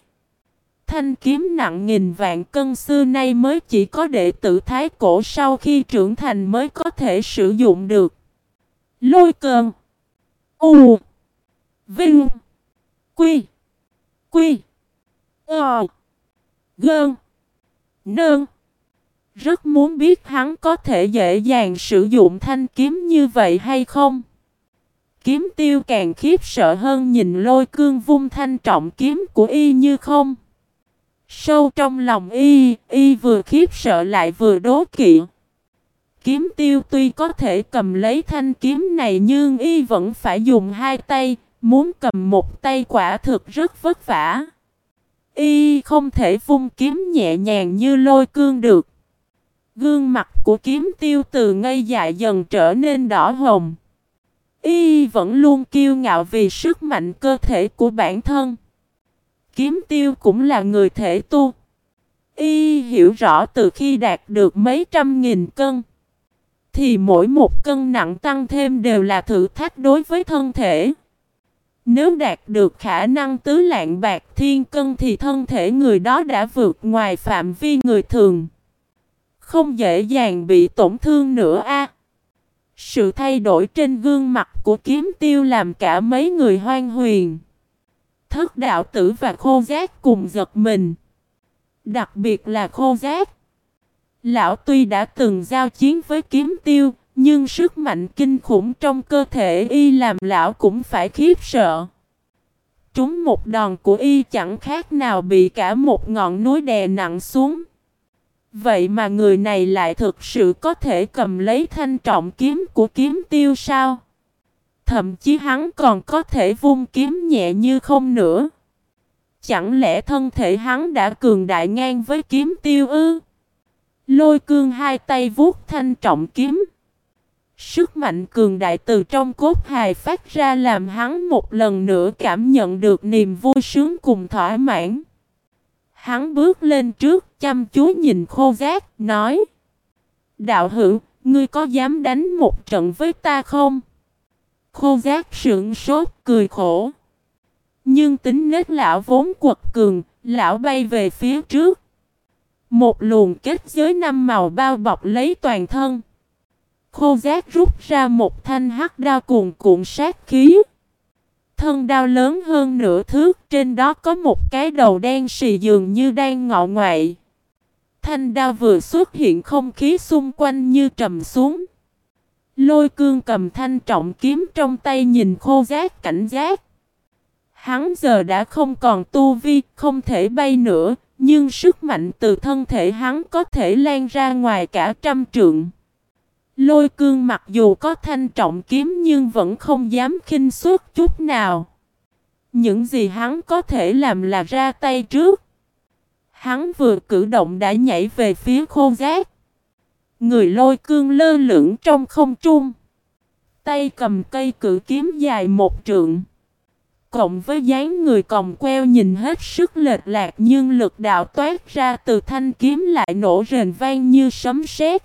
Thanh kiếm nặng nghìn vạn cân xưa nay mới chỉ có đệ tử thái cổ sau khi trưởng thành mới có thể sử dụng được. Lôi cơn. U. Vinh. Quy. Quy. Ờ. Gơn. Nơn. Rất muốn biết hắn có thể dễ dàng sử dụng thanh kiếm như vậy hay không. Kiếm tiêu càng khiếp sợ hơn nhìn lôi cương vung thanh trọng kiếm của y như không. Sâu trong lòng y, y vừa khiếp sợ lại vừa đố kỵ. Kiếm tiêu tuy có thể cầm lấy thanh kiếm này nhưng y vẫn phải dùng hai tay, muốn cầm một tay quả thực rất vất vả. Y không thể vung kiếm nhẹ nhàng như lôi cương được. Gương mặt của kiếm tiêu từ ngây dại dần trở nên đỏ hồng. Y vẫn luôn kiêu ngạo vì sức mạnh cơ thể của bản thân. Kiếm tiêu cũng là người thể tu. Y hiểu rõ từ khi đạt được mấy trăm nghìn cân. Thì mỗi một cân nặng tăng thêm đều là thử thách đối với thân thể. Nếu đạt được khả năng tứ lạng bạc thiên cân thì thân thể người đó đã vượt ngoài phạm vi người thường. Không dễ dàng bị tổn thương nữa a. Sự thay đổi trên gương mặt của kiếm tiêu làm cả mấy người hoang huyền. Thất đạo tử và khô giác cùng giật mình. Đặc biệt là khô giác. Lão tuy đã từng giao chiến với kiếm tiêu, nhưng sức mạnh kinh khủng trong cơ thể y làm lão cũng phải khiếp sợ. Trúng một đòn của y chẳng khác nào bị cả một ngọn núi đè nặng xuống. Vậy mà người này lại thực sự có thể cầm lấy thanh trọng kiếm của kiếm tiêu sao? Thậm chí hắn còn có thể vung kiếm nhẹ như không nữa. Chẳng lẽ thân thể hắn đã cường đại ngang với kiếm tiêu ư? Lôi cương hai tay vuốt thanh trọng kiếm. Sức mạnh cường đại từ trong cốt hài phát ra làm hắn một lần nữa cảm nhận được niềm vui sướng cùng thỏa mãn. Hắn bước lên trước chăm chú nhìn khô giác, nói Đạo hữu, ngươi có dám đánh một trận với ta không? Khô giác sững sốt, cười khổ. Nhưng tính nết lão vốn quật cường, lão bay về phía trước. Một luồng kết giới năm màu bao bọc lấy toàn thân. Khô giác rút ra một thanh hắc đao cuồn cuộn sát khí. Thân đao lớn hơn nửa thước, trên đó có một cái đầu đen xì dường như đang ngọ ngoại. Thanh đao vừa xuất hiện không khí xung quanh như trầm xuống. Lôi cương cầm thanh trọng kiếm trong tay nhìn khô giác cảnh giác. Hắn giờ đã không còn tu vi, không thể bay nữa, nhưng sức mạnh từ thân thể hắn có thể lan ra ngoài cả trăm trượng. Lôi cương mặc dù có thanh trọng kiếm nhưng vẫn không dám khinh suốt chút nào. Những gì hắn có thể làm là ra tay trước. Hắn vừa cử động đã nhảy về phía khô giác. Người lôi cương lơ lửng trong không trung. Tay cầm cây cử kiếm dài một trượng. Cộng với dáng người còng queo nhìn hết sức lệch lạc nhưng lực đạo toát ra từ thanh kiếm lại nổ rền vang như sấm sét.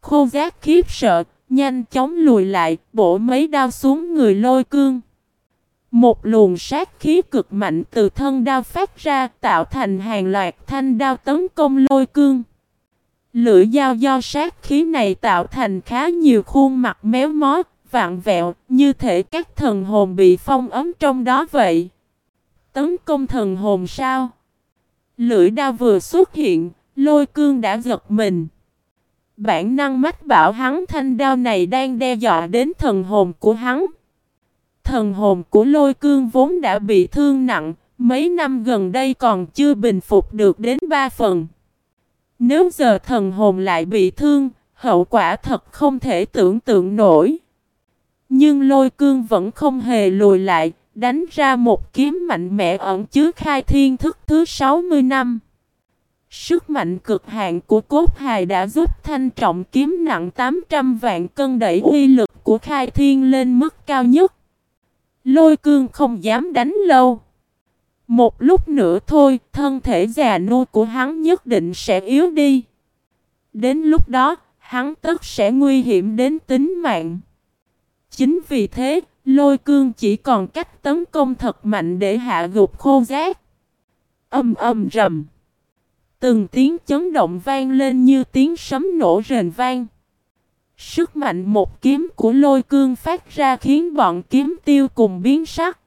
Khô giác khiếp sợ, nhanh chóng lùi lại, bổ mấy đao xuống người lôi cương. Một luồng sát khí cực mạnh từ thân đao phát ra tạo thành hàng loạt thanh đao tấn công lôi cương. Lưỡi dao do sát khí này tạo thành khá nhiều khuôn mặt méo mó, vạn vẹo, như thể các thần hồn bị phong ấm trong đó vậy. Tấn công thần hồn sao? Lưỡi đao vừa xuất hiện, Lôi cương đã giật mình. Bản năng mách bảo hắn thanh đao này đang đe dọa đến thần hồn của hắn. Thần hồn của lôi cương vốn đã bị thương nặng, mấy năm gần đây còn chưa bình phục được đến ba phần. Nếu giờ thần hồn lại bị thương, hậu quả thật không thể tưởng tượng nổi. Nhưng lôi cương vẫn không hề lùi lại, đánh ra một kiếm mạnh mẽ ẩn chứa khai thiên thức thứ 60 năm. Sức mạnh cực hạn của cốt hài đã giúp thanh trọng kiếm nặng 800 vạn cân đẩy uy lực của khai thiên lên mức cao nhất. Lôi cương không dám đánh lâu. Một lúc nữa thôi, thân thể già nua của hắn nhất định sẽ yếu đi. Đến lúc đó, hắn tất sẽ nguy hiểm đến tính mạng. Chính vì thế, lôi cương chỉ còn cách tấn công thật mạnh để hạ gục khô giác. Âm âm rầm. Từng tiếng chấn động vang lên như tiếng sấm nổ rền vang. Sức mạnh một kiếm của lôi cương phát ra khiến bọn kiếm tiêu cùng biến sắc.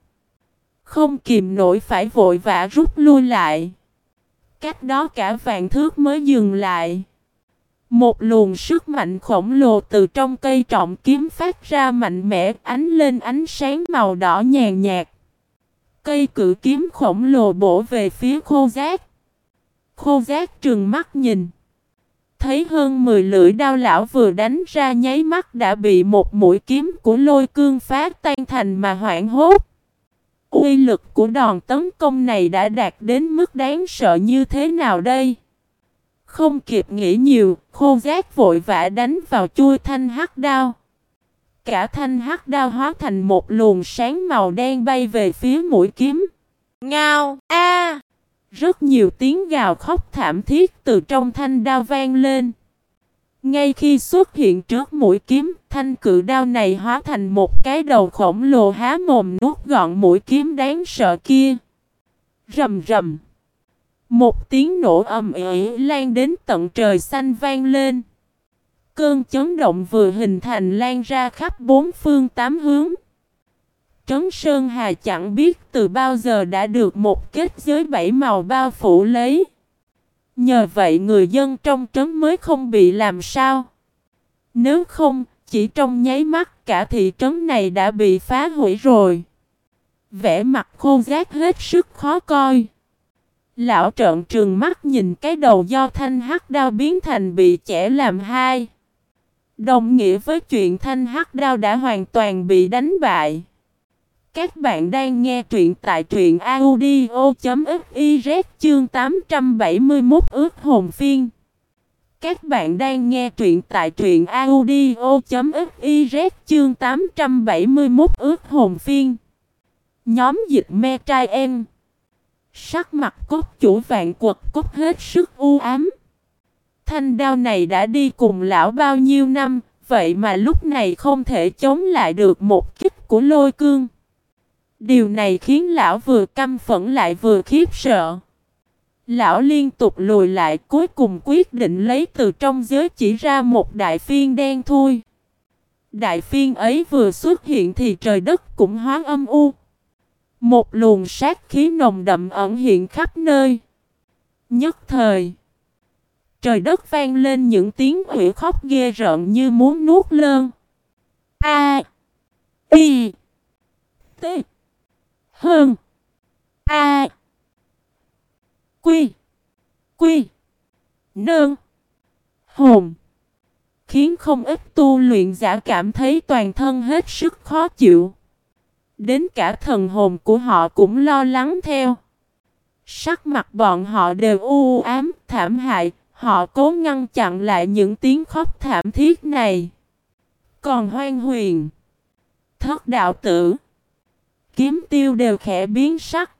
Không kìm nổi phải vội vã rút lui lại. Cách đó cả vạn thước mới dừng lại. Một luồng sức mạnh khổng lồ từ trong cây trọng kiếm phát ra mạnh mẽ ánh lên ánh sáng màu đỏ nhàn nhạt. Cây cử kiếm khổng lồ bổ về phía khô giác. Khô giác trừng mắt nhìn. Thấy hơn 10 lưỡi đao lão vừa đánh ra nháy mắt đã bị một mũi kiếm của lôi cương phá tan thành mà hoảng hốt. Uy lực của đòn tấn công này đã đạt đến mức đáng sợ như thế nào đây? Không kịp nghĩ nhiều, khô giác vội vã đánh vào chui thanh hắc đao. Cả thanh hắc đao hóa thành một luồng sáng màu đen bay về phía mũi kiếm. Ngao! A! Rất nhiều tiếng gào khóc thảm thiết từ trong thanh đao vang lên. Ngay khi xuất hiện trước mũi kiếm, thanh cự đao này hóa thành một cái đầu khổng lồ há mồm nuốt gọn mũi kiếm đáng sợ kia. Rầm rầm. Một tiếng nổ ầm ĩ lan đến tận trời xanh vang lên. Cơn chấn động vừa hình thành lan ra khắp bốn phương tám hướng. Trấn Sơn Hà chẳng biết từ bao giờ đã được một kết giới bảy màu bao phủ lấy. Nhờ vậy người dân trong trấn mới không bị làm sao. Nếu không, chỉ trong nháy mắt cả thị trấn này đã bị phá hủy rồi. Vẻ mặt khô giác hết sức khó coi. Lão trợn trừng mắt nhìn cái đầu do thanh hắc đao biến thành bị chẻ làm hai. Đồng nghĩa với chuyện thanh hắc đao đã hoàn toàn bị đánh bại. Các bạn đang nghe truyện tại truyện audio.fiz chương 871 ước hồn phiên. Các bạn đang nghe truyện tại truyện audio.fiz chương 871 ước hồn phiên. Nhóm dịch me trai em. Sắc mặt cốt chủ vạn quật cốt hết sức u ám. Thanh đao này đã đi cùng lão bao nhiêu năm, vậy mà lúc này không thể chống lại được một kích của lôi cương. Điều này khiến lão vừa căm phẫn lại vừa khiếp sợ. Lão liên tục lùi lại, cuối cùng quyết định lấy từ trong giới chỉ ra một đại phiên đen thui. Đại phiên ấy vừa xuất hiện thì trời đất cũng hóa âm u. Một luồng sát khí nồng đậm ẩn hiện khắp nơi. Nhất thời. Trời đất vang lên những tiếng hủy khóc ghê rợn như muốn nuốt lơn. A. I. T. Hơn. A. Quy. Quy. Nương. Hồn. Khiến không ít tu luyện giả cảm thấy toàn thân hết sức khó chịu. Đến cả thần hồn của họ cũng lo lắng theo. Sắc mặt bọn họ đều u ám, thảm hại, họ cố ngăn chặn lại những tiếng khóc thảm thiết này. Còn hoang huyền, thất đạo tử, kiếm tiêu đều khẽ biến sắc.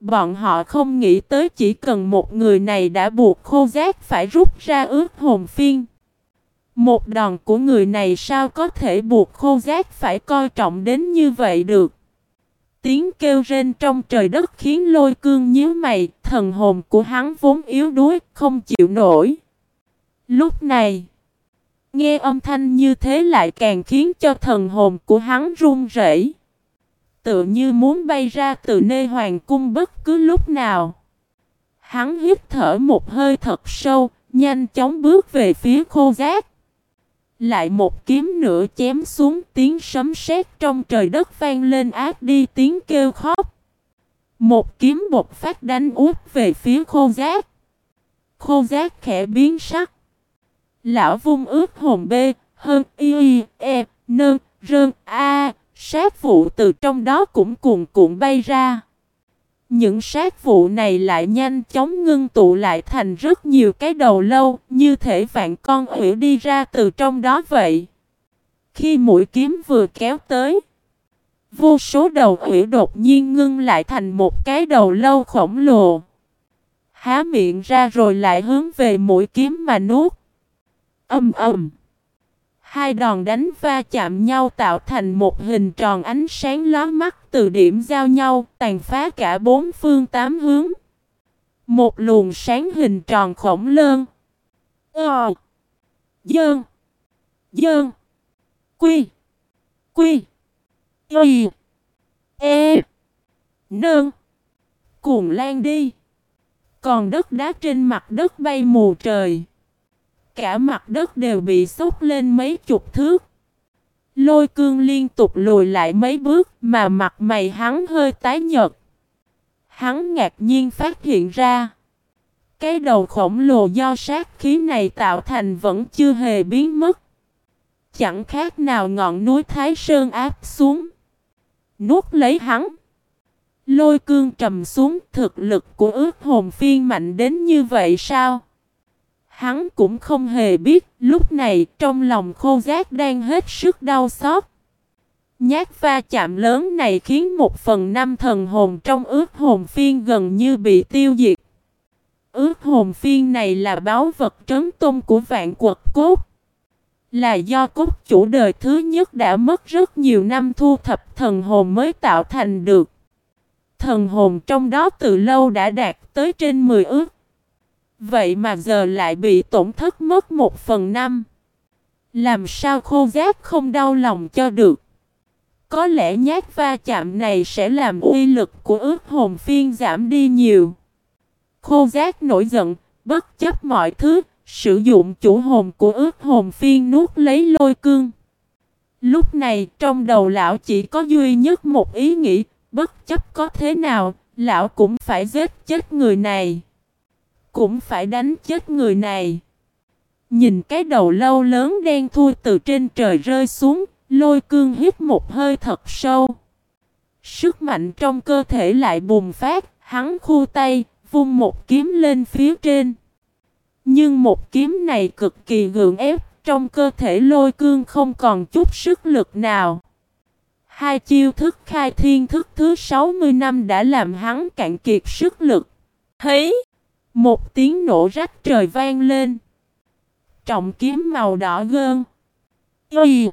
Bọn họ không nghĩ tới chỉ cần một người này đã buộc khô giác phải rút ra ước hồn phiên. Một đòn của người này sao có thể buộc khô giác phải coi trọng đến như vậy được. Tiếng kêu rên trong trời đất khiến lôi cương nhíu mày, thần hồn của hắn vốn yếu đuối, không chịu nổi. Lúc này, nghe âm thanh như thế lại càng khiến cho thần hồn của hắn run rẩy, Tự như muốn bay ra từ nơi hoàng cung bất cứ lúc nào. Hắn hít thở một hơi thật sâu, nhanh chóng bước về phía khô giác. Lại một kiếm nữa chém xuống tiếng sấm sét trong trời đất vang lên ác đi tiếng kêu khóc. Một kiếm bột phát đánh út về phía khô giác. Khô giác khẽ biến sắc. Lão vung ướt hồn bê, hơn y, e, nơn, rơn, a, sát vụ từ trong đó cũng cuồn cuộn bay ra. Những sát vụ này lại nhanh chóng ngưng tụ lại thành rất nhiều cái đầu lâu, như thể vạn con ủy đi ra từ trong đó vậy. Khi mũi kiếm vừa kéo tới, vô số đầu ủy đột nhiên ngưng lại thành một cái đầu lâu khổng lồ. Há miệng ra rồi lại hướng về mũi kiếm mà nuốt. Âm ầm. Hai đòn đánh va chạm nhau tạo thành một hình tròn ánh sáng lóa mắt từ điểm giao nhau, tàn phá cả bốn phương tám hướng. Một luồng sáng hình tròn khổng lơn. Ờ. Dơn. Dơn. Quy. Quy. Y. E. Nơn. Cuồng lan đi. Còn đất đá trên mặt đất bay mù trời cả mặt đất đều bị sốc lên mấy chục thước. Lôi cương liên tục lùi lại mấy bước mà mặt mày hắn hơi tái nhợt. Hắn ngạc nhiên phát hiện ra. Cái đầu khổng lồ do sát khí này tạo thành vẫn chưa hề biến mất. Chẳng khác nào ngọn núi Thái Sơn áp xuống. Nuốt lấy hắn. Lôi cương trầm xuống, thực lực của ước hồn phiên mạnh đến như vậy sao? Hắn cũng không hề biết, lúc này trong lòng khô giác đang hết sức đau xót. Nhát va chạm lớn này khiến một phần năm thần hồn trong ước hồn phiên gần như bị tiêu diệt. Ước hồn phiên này là báu vật trấn tôn của vạn quật cốt. Là do cốt chủ đời thứ nhất đã mất rất nhiều năm thu thập thần hồn mới tạo thành được. Thần hồn trong đó từ lâu đã đạt tới trên 10 ước. Vậy mà giờ lại bị tổn thất mất một phần năm. Làm sao khô giác không đau lòng cho được. Có lẽ nhát va chạm này sẽ làm uy lực của ước hồn phiên giảm đi nhiều. Khô giác nổi giận, bất chấp mọi thứ, sử dụng chủ hồn của ước hồn phiên nuốt lấy lôi cương. Lúc này trong đầu lão chỉ có duy nhất một ý nghĩ, bất chấp có thế nào, lão cũng phải giết chết người này. Cũng phải đánh chết người này. Nhìn cái đầu lâu lớn đen thui từ trên trời rơi xuống, lôi cương hít một hơi thật sâu. Sức mạnh trong cơ thể lại bùng phát, hắn khu tay, vung một kiếm lên phía trên. Nhưng một kiếm này cực kỳ gượng ép, trong cơ thể lôi cương không còn chút sức lực nào. Hai chiêu thức khai thiên thức thứ 60 năm đã làm hắn cạn kiệt sức lực. Thấy! Một tiếng nổ rách trời vang lên. Trọng kiếm màu đỏ gơn. Y.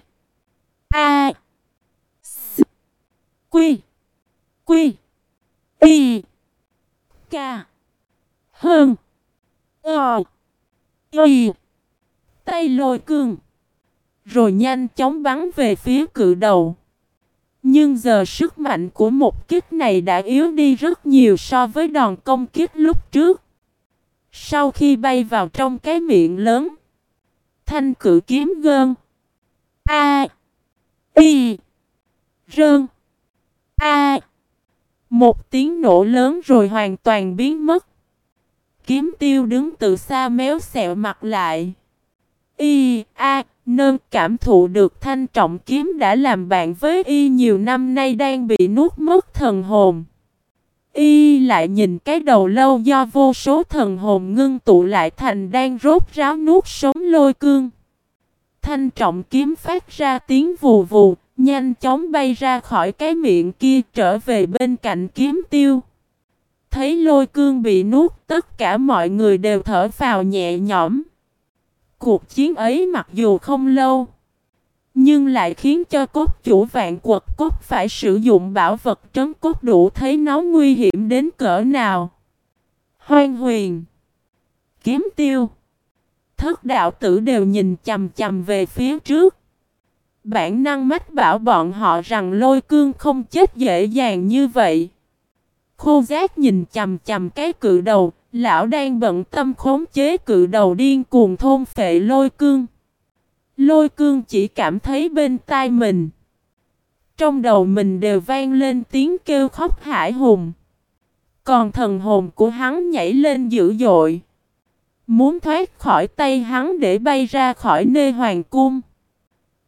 A. S. Quy. Quy. Y. K. Hơn. Ờ. Y. Tay lôi cương. Rồi nhanh chóng bắn về phía cự đầu. Nhưng giờ sức mạnh của một kích này đã yếu đi rất nhiều so với đòn công kích lúc trước. Sau khi bay vào trong cái miệng lớn, thanh cử kiếm gơn. A. Y. Rơn. A. Một tiếng nổ lớn rồi hoàn toàn biến mất. Kiếm tiêu đứng từ xa méo xẹo mặt lại. Y. A. Nơn cảm thụ được thanh trọng kiếm đã làm bạn với Y nhiều năm nay đang bị nuốt mất thần hồn. Y lại nhìn cái đầu lâu do vô số thần hồn ngưng tụ lại thành đang rốt ráo nuốt sống lôi cương. Thanh trọng kiếm phát ra tiếng vù vù, nhanh chóng bay ra khỏi cái miệng kia trở về bên cạnh kiếm tiêu. Thấy lôi cương bị nuốt, tất cả mọi người đều thở phào nhẹ nhõm. Cuộc chiến ấy mặc dù không lâu, nhưng lại khiến cho cốt chủ vạn quật cốt phải sử dụng bảo vật trấn cốt đủ thấy nó nguy hiểm đến cỡ nào. Hoang huyền. Kiếm tiêu. Thất đạo tử đều nhìn chầm chầm về phía trước. Bản năng mách bảo bọn họ rằng lôi cương không chết dễ dàng như vậy. Khô giác nhìn chầm chầm cái cự đầu, lão đang bận tâm khống chế cự đầu điên cuồng thôn phệ lôi cương. Lôi cương chỉ cảm thấy bên tai mình. Trong đầu mình đều vang lên tiếng kêu khóc hải hùng. Còn thần hồn của hắn nhảy lên dữ dội. Muốn thoát khỏi tay hắn để bay ra khỏi nơi hoàng cung.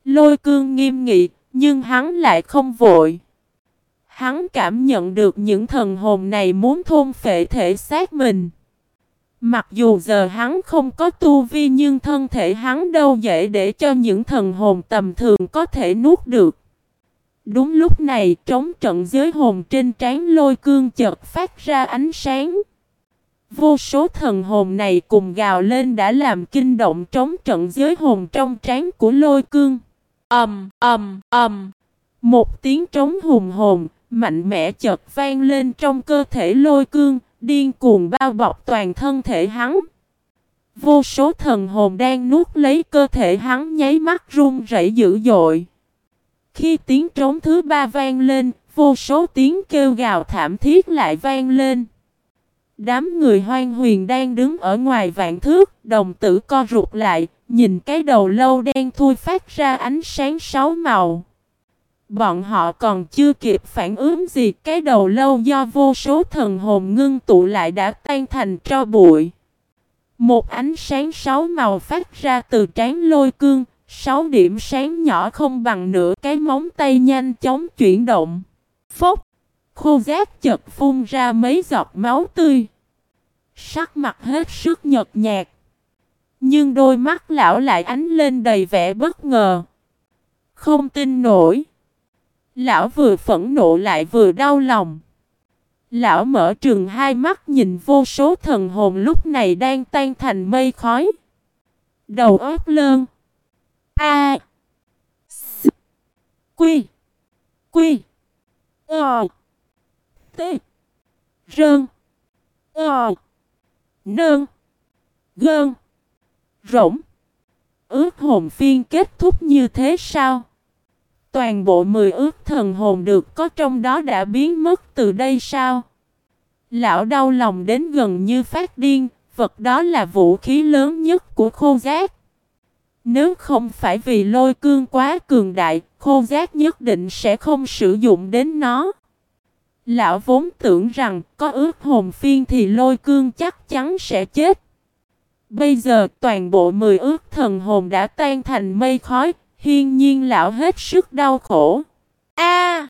Lôi cương nghiêm nghị, nhưng hắn lại không vội. Hắn cảm nhận được những thần hồn này muốn thôn phệ thể xác mình. Mặc dù giờ hắn không có tu vi nhưng thân thể hắn đâu dễ để cho những thần hồn tầm thường có thể nuốt được. Đúng lúc này trống trận giới hồn trên trán lôi cương chợt phát ra ánh sáng. Vô số thần hồn này cùng gào lên đã làm kinh động trống trận giới hồn trong trán của lôi cương. Ầm, ầm, ầm. Một tiếng trống hùng hồn, mạnh mẽ chợt vang lên trong cơ thể lôi cương, điên cuồng bao bọc toàn thân thể hắn. Vô số thần hồn đang nuốt lấy cơ thể hắn nháy mắt run rẩy dữ dội. Khi tiếng trống thứ ba vang lên, vô số tiếng kêu gào thảm thiết lại vang lên. Đám người hoang huyền đang đứng ở ngoài vạn thước, đồng tử co rụt lại, nhìn cái đầu lâu đen thui phát ra ánh sáng sáu màu. Bọn họ còn chưa kịp phản ứng gì, cái đầu lâu do vô số thần hồn ngưng tụ lại đã tan thành tro bụi. Một ánh sáng sáu màu phát ra từ trán lôi cương, sáu điểm sáng nhỏ không bằng nửa cái móng tay nhanh chóng chuyển động. Phốc! Khô giác chật phun ra mấy giọt máu tươi. Sắc mặt hết sức nhợt nhạt. Nhưng đôi mắt lão lại ánh lên đầy vẻ bất ngờ. Không tin nổi. Lão vừa phẫn nộ lại vừa đau lòng. Lão mở trường hai mắt nhìn vô số thần hồn lúc này đang tan thành mây khói. Đầu óc lơn. A. S. Quy. Quy. Ờ. T. Rơn. Ờ. Nơn. Gơn. Rỗng. Ước hồn phiên kết thúc như thế sao? Toàn bộ mười ước thần hồn được có trong đó đã biến mất từ đây sao? Lão đau lòng đến gần như phát điên, vật đó là vũ khí lớn nhất của khô giác. Nếu không phải vì lôi cương quá cường đại, khô giác nhất định sẽ không sử dụng đến nó. Lão vốn tưởng rằng có ước hồn phiên thì lôi cương chắc chắn sẽ chết. Bây giờ toàn bộ mười ước thần hồn đã tan thành mây khói, hiên nhiên lão hết sức đau khổ. A!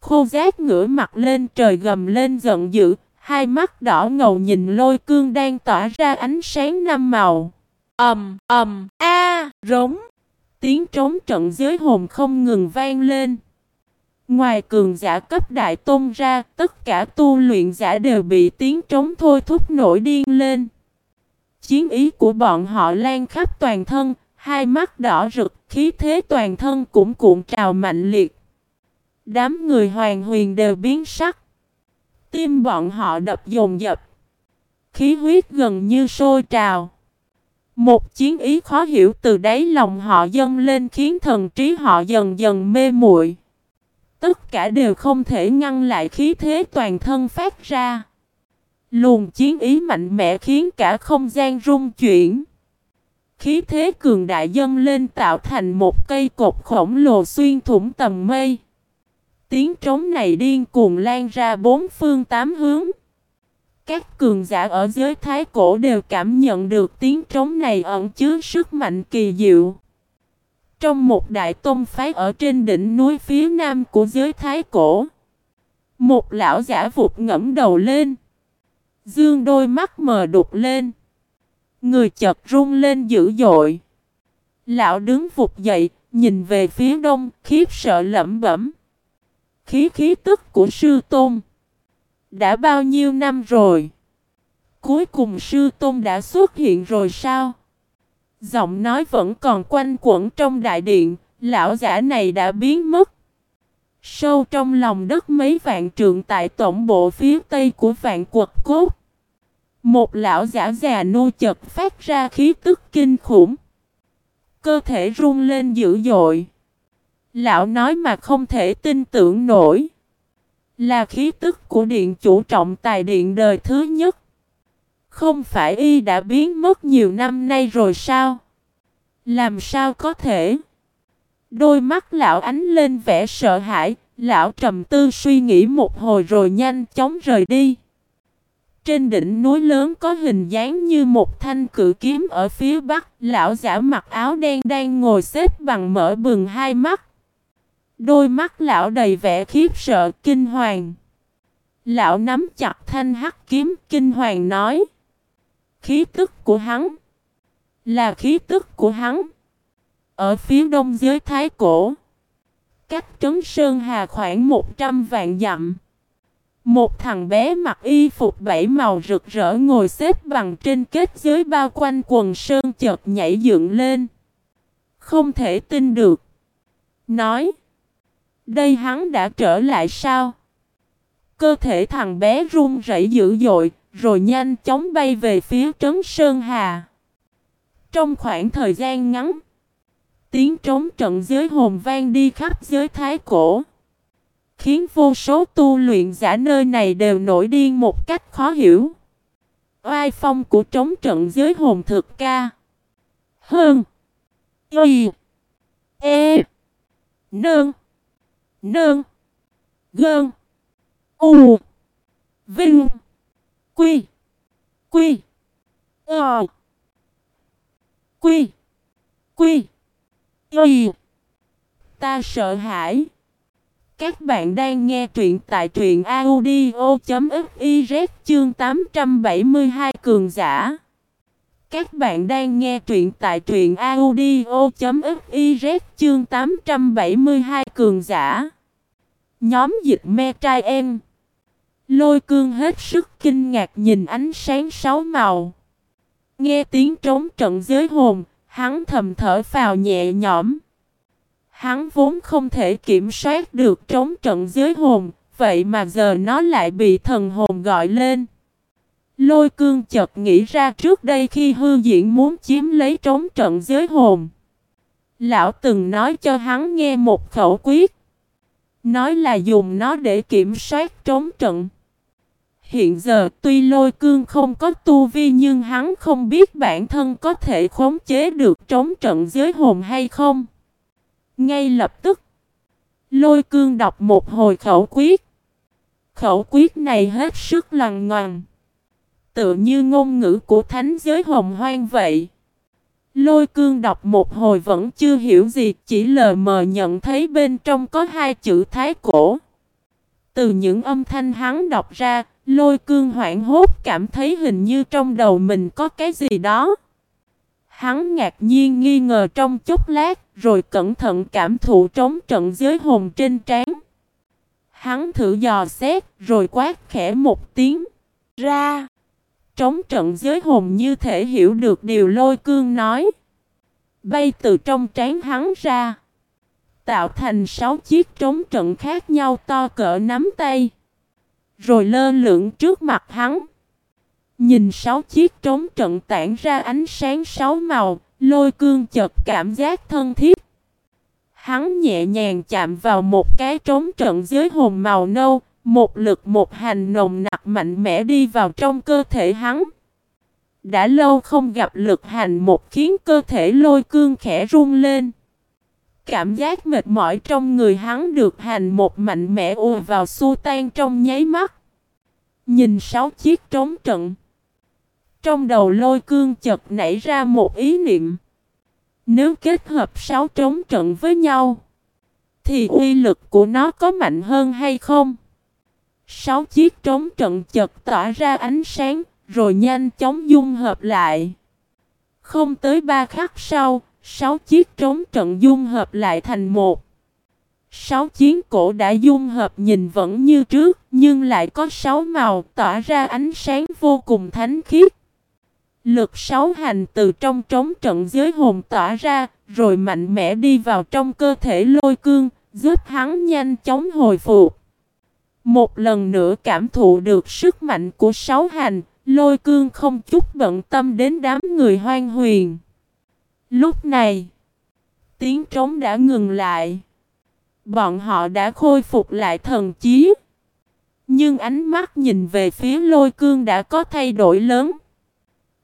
khô giác ngửa mặt lên trời gầm lên giận dữ, hai mắt đỏ ngầu nhìn lôi cương đang tỏa ra ánh sáng năm màu. ầm ầm a rống tiếng trống trận giới hồn không ngừng vang lên ngoài cường giả cấp đại tôn ra tất cả tu luyện giả đều bị tiếng trống thôi thúc nổi điên lên chiến ý của bọn họ lan khắp toàn thân hai mắt đỏ rực, khí thế toàn thân cũng cuộn trào mạnh liệt đám người hoàng huyền đều biến sắc tim bọn họ đập dồn dập khí huyết gần như sôi trào một chiến ý khó hiểu từ đáy lòng họ dâng lên khiến thần trí họ dần dần mê muội. Tất cả đều không thể ngăn lại khí thế toàn thân phát ra. Luồng chiến ý mạnh mẽ khiến cả không gian rung chuyển. Khí thế cường đại dâng lên tạo thành một cây cột khổng lồ xuyên thủng tầm mây. Tiếng trống này điên cuồng lan ra bốn phương tám hướng. Các cường giả ở giới thái cổ đều cảm nhận được tiếng trống này ẩn chứa sức mạnh kỳ diệu. Trong một đại tôn phái ở trên đỉnh núi phía nam của giới thái cổ, một lão giả vụt ngẫm đầu lên. Dương đôi mắt mờ đục lên. Người chợt run lên dữ dội. Lão đứng vụt dậy, nhìn về phía đông, khiếp sợ lẩm bẩm. Khí khí tức của sư tôn. Đã bao nhiêu năm rồi? Cuối cùng sư tôn đã xuất hiện rồi sao? Giọng nói vẫn còn quanh quẩn trong đại điện, lão giả này đã biến mất. Sâu trong lòng đất mấy vạn trượng tại tổng bộ phía tây của vạn quật cốt. Một lão giả già nô chật phát ra khí tức kinh khủng. Cơ thể run lên dữ dội. Lão nói mà không thể tin tưởng nổi. Là khí tức của điện chủ trọng tài điện đời thứ nhất. Không phải y đã biến mất nhiều năm nay rồi sao? Làm sao có thể? Đôi mắt lão ánh lên vẻ sợ hãi, lão trầm tư suy nghĩ một hồi rồi nhanh chóng rời đi. Trên đỉnh núi lớn có hình dáng như một thanh cự kiếm ở phía bắc, lão giả mặc áo đen đang ngồi xếp bằng mở bừng hai mắt. Đôi mắt lão đầy vẻ khiếp sợ kinh hoàng. Lão nắm chặt thanh hắc kiếm kinh hoàng nói. Khí tức của hắn là khí tức của hắn. Ở phía đông giới Thái Cổ, cách trấn Sơn Hà khoảng 100 vạn dặm. Một thằng bé mặc y phục bảy màu rực rỡ ngồi xếp bằng trên kết giới bao quanh quần sơn chợt nhảy dựng lên. Không thể tin được. Nói. Đây hắn đã trở lại sao? Cơ thể thằng bé run rẩy dữ dội, rồi nhanh chóng bay về phía trấn Sơn Hà. Trong khoảng thời gian ngắn, tiếng trống trận giới hồn vang đi khắp giới thái cổ khiến vô số tu luyện giả nơi này đều nổi điên một cách khó hiểu. Oai phong của trống trận giới hồn thực ca. Hơn. Y. E. Nương. Nương. Gơn. U. Vinh. Quy. Quy. Ờ. Quy. Quy. Y. Ta sợ hãi. Các bạn đang nghe truyện tại truyện audio.fiz chương 872 cường giả. Các bạn đang nghe truyện tại truyện audio.fiz chương 872 cường giả. Nhóm dịch me trai em. Lôi cương hết sức kinh ngạc nhìn ánh sáng sáu màu. Nghe tiếng trống trận giới hồn, hắn thầm thở phào nhẹ nhõm. Hắn vốn không thể kiểm soát được trống trận giới hồn, vậy mà giờ nó lại bị thần hồn gọi lên. Lôi cương chợt nghĩ ra trước đây khi hư diễn muốn chiếm lấy trống trận giới hồn. Lão từng nói cho hắn nghe một khẩu quyết. Nói là dùng nó để kiểm soát trống trận. Hiện giờ tuy lôi cương không có tu vi nhưng hắn không biết bản thân có thể khống chế được trống trận giới hồn hay không. Ngay lập tức, lôi cương đọc một hồi khẩu quyết. Khẩu quyết này hết sức lằng ngoằng. Tựa như ngôn ngữ của thánh giới hồng hoang vậy. Lôi cương đọc một hồi vẫn chưa hiểu gì, chỉ lờ mờ nhận thấy bên trong có hai chữ thái cổ. Từ những âm thanh hắn đọc ra, lôi cương hoảng hốt cảm thấy hình như trong đầu mình có cái gì đó. Hắn ngạc nhiên nghi ngờ trong chốc lát, rồi cẩn thận cảm thụ trống trận giới hồn trên trán. Hắn thử dò xét, rồi quát khẽ một tiếng. Ra! Trống trận giới hồn như thể hiểu được điều lôi cương nói. Bay từ trong trán hắn ra. Tạo thành sáu chiếc trống trận khác nhau to cỡ nắm tay. Rồi lơ lửng trước mặt hắn. Nhìn sáu chiếc trống trận tản ra ánh sáng sáu màu, lôi cương chợt cảm giác thân thiết. Hắn nhẹ nhàng chạm vào một cái trống trận dưới hồn màu nâu, một lực một hành nồng nặc mạnh mẽ đi vào trong cơ thể hắn. Đã lâu không gặp lực hành một khiến cơ thể lôi cương khẽ run lên. Cảm giác mệt mỏi trong người hắn được hành một mạnh mẽ ùa vào xua tan trong nháy mắt. Nhìn sáu chiếc trống trận. Trong đầu lôi cương chợt nảy ra một ý niệm. Nếu kết hợp sáu trống trận với nhau, thì uy lực của nó có mạnh hơn hay không? Sáu chiếc trống trận chợt tỏa ra ánh sáng, rồi nhanh chóng dung hợp lại. Không tới ba khắc sau, sáu chiếc trống trận dung hợp lại thành một. Sáu chiến cổ đã dung hợp nhìn vẫn như trước, nhưng lại có sáu màu tỏa ra ánh sáng vô cùng thánh khiết. Lực sáu hành từ trong trống trận giới hồn tỏa ra, rồi mạnh mẽ đi vào trong cơ thể lôi cương, giúp hắn nhanh chóng hồi phục. Một lần nữa cảm thụ được sức mạnh của sáu hành, lôi cương không chút bận tâm đến đám người hoang huyền. Lúc này, tiếng trống đã ngừng lại. Bọn họ đã khôi phục lại thần chí. Nhưng ánh mắt nhìn về phía lôi cương đã có thay đổi lớn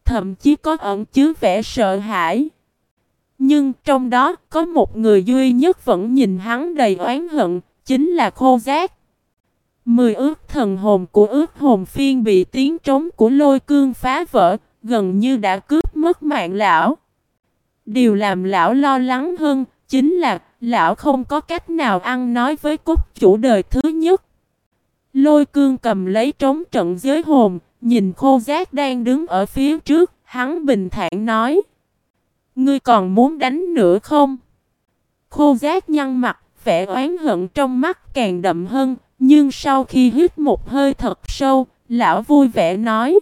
thậm chí có ẩn chứa vẻ sợ hãi. Nhưng trong đó có một người duy nhất vẫn nhìn hắn đầy oán hận, chính là khô giác. Mười ước thần hồn của ước hồn phiên bị tiếng trống của lôi cương phá vỡ, gần như đã cướp mất mạng lão. Điều làm lão lo lắng hơn, chính là lão không có cách nào ăn nói với cốt chủ đời thứ nhất. Lôi cương cầm lấy trống trận giới hồn, nhìn khô giác đang đứng ở phía trước, hắn bình thản nói. Ngươi còn muốn đánh nữa không? Khô giác nhăn mặt, vẻ oán hận trong mắt càng đậm hơn, nhưng sau khi hít một hơi thật sâu, lão vui vẻ nói.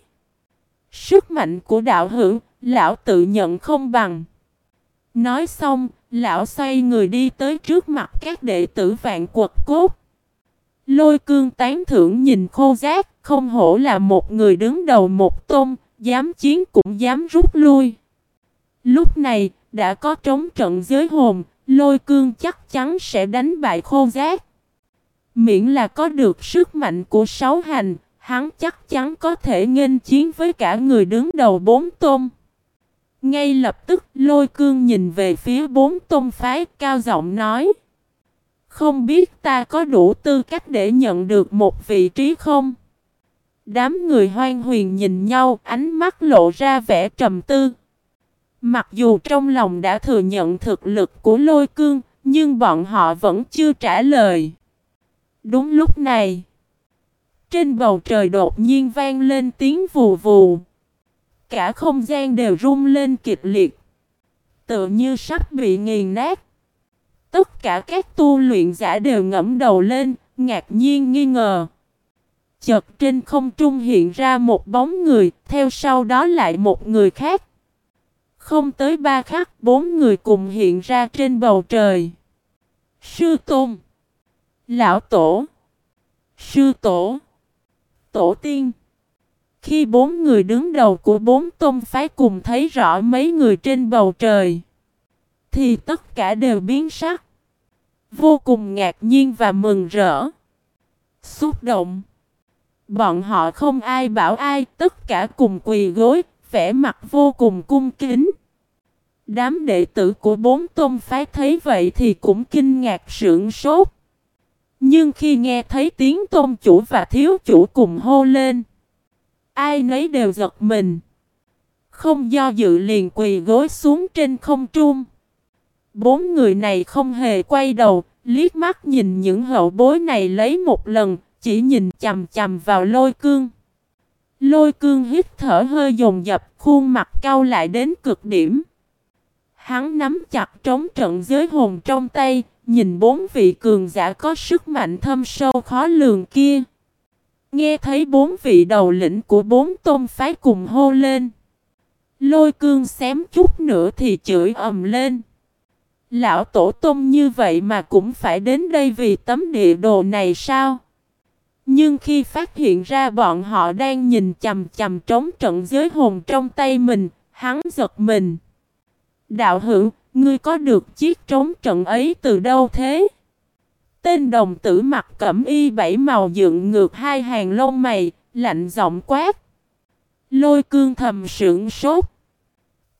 Sức mạnh của đạo hữu, lão tự nhận không bằng. Nói xong, lão xoay người đi tới trước mặt các đệ tử vạn quật cốt. Lôi cương tán thưởng nhìn khô giác, không hổ là một người đứng đầu một tôn, dám chiến cũng dám rút lui. Lúc này, đã có trống trận giới hồn, lôi cương chắc chắn sẽ đánh bại khô giác. Miễn là có được sức mạnh của sáu hành, hắn chắc chắn có thể nghênh chiến với cả người đứng đầu bốn tôn. Ngay lập tức lôi cương nhìn về phía bốn tôn phái cao giọng nói. Không biết ta có đủ tư cách để nhận được một vị trí không? Đám người hoang huyền nhìn nhau, ánh mắt lộ ra vẻ trầm tư. Mặc dù trong lòng đã thừa nhận thực lực của lôi cương, nhưng bọn họ vẫn chưa trả lời. Đúng lúc này, trên bầu trời đột nhiên vang lên tiếng vù vù. Cả không gian đều rung lên kịch liệt. Tựa như sắp bị nghiền nát. Tất cả các tu luyện giả đều ngẫm đầu lên, ngạc nhiên nghi ngờ. Chợt trên không trung hiện ra một bóng người, theo sau đó lại một người khác. Không tới ba khắc, bốn người cùng hiện ra trên bầu trời. Sư Tôn Lão Tổ Sư Tổ Tổ Tiên Khi bốn người đứng đầu của bốn tôn phái cùng thấy rõ mấy người trên bầu trời Thì tất cả đều biến sắc Vô cùng ngạc nhiên và mừng rỡ Xúc động Bọn họ không ai bảo ai Tất cả cùng quỳ gối vẻ mặt vô cùng cung kính. Đám đệ tử của bốn tôn phái thấy vậy thì cũng kinh ngạc sượng sốt. Nhưng khi nghe thấy tiếng tôn chủ và thiếu chủ cùng hô lên, ai nấy đều giật mình. Không do dự liền quỳ gối xuống trên không trung. Bốn người này không hề quay đầu, liếc mắt nhìn những hậu bối này lấy một lần, chỉ nhìn chầm chầm vào lôi cương. Lôi cương hít thở hơi dồn dập, khuôn mặt cau lại đến cực điểm. Hắn nắm chặt trống trận giới hồn trong tay, nhìn bốn vị cường giả có sức mạnh thâm sâu khó lường kia. Nghe thấy bốn vị đầu lĩnh của bốn tôn phái cùng hô lên. Lôi cương xém chút nữa thì chửi ầm lên. Lão tổ Tông như vậy mà cũng phải đến đây vì tấm địa đồ này sao? Nhưng khi phát hiện ra bọn họ đang nhìn chầm chầm trống trận giới hồn trong tay mình, hắn giật mình. Đạo hữu, ngươi có được chiếc trống trận ấy từ đâu thế? Tên đồng tử mặt cẩm y bảy màu dựng ngược hai hàng lông mày, lạnh giọng quát. Lôi cương thầm sững sốt.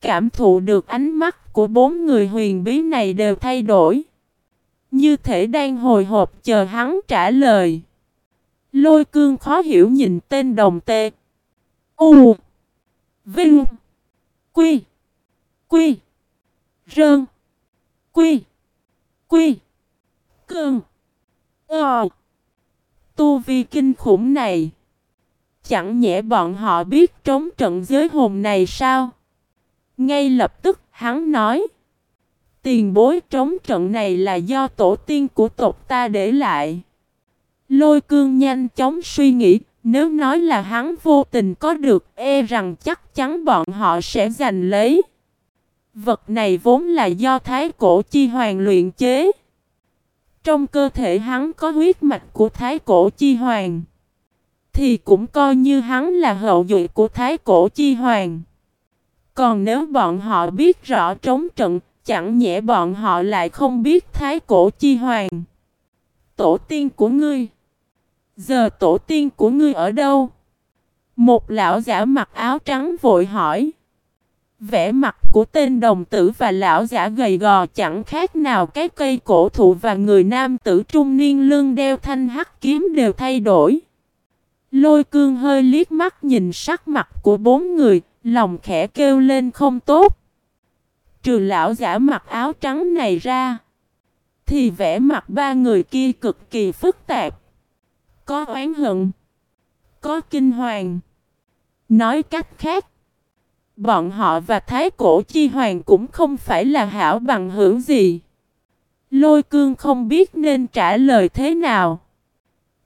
Cảm thụ được ánh mắt của bốn người huyền bí này đều thay đổi. Như thể đang hồi hộp chờ hắn trả lời. Lôi cương khó hiểu nhìn tên đồng tê. U. Vinh. Quy. Quy. Rơn. Quy. Quy. Cương. Ờ. Tu vi kinh khủng này. Chẳng nhẽ bọn họ biết trống trận giới hồn này sao? Ngay lập tức hắn nói. Tiền bối trống trận này là do tổ tiên của tộc ta để lại. Lôi cương nhanh chóng suy nghĩ, nếu nói là hắn vô tình có được e rằng chắc chắn bọn họ sẽ giành lấy. Vật này vốn là do thái cổ chi hoàng luyện chế. Trong cơ thể hắn có huyết mạch của thái cổ chi hoàng. Thì cũng coi như hắn là hậu duệ của thái cổ chi hoàng. Còn nếu bọn họ biết rõ trống trận, chẳng nhẽ bọn họ lại không biết thái cổ chi hoàng. Tổ tiên của ngươi Giờ tổ tiên của ngươi ở đâu? Một lão giả mặc áo trắng vội hỏi. Vẻ mặt của tên đồng tử và lão giả gầy gò chẳng khác nào cái cây cổ thụ và người nam tử trung niên lưng đeo thanh hắc kiếm đều thay đổi. Lôi cương hơi liếc mắt nhìn sắc mặt của bốn người, lòng khẽ kêu lên không tốt. Trừ lão giả mặc áo trắng này ra, thì vẻ mặt ba người kia cực kỳ phức tạp. Có oán hận, có kinh hoàng. Nói cách khác, bọn họ và Thái Cổ Chi Hoàng cũng không phải là hảo bằng hữu gì. Lôi cương không biết nên trả lời thế nào.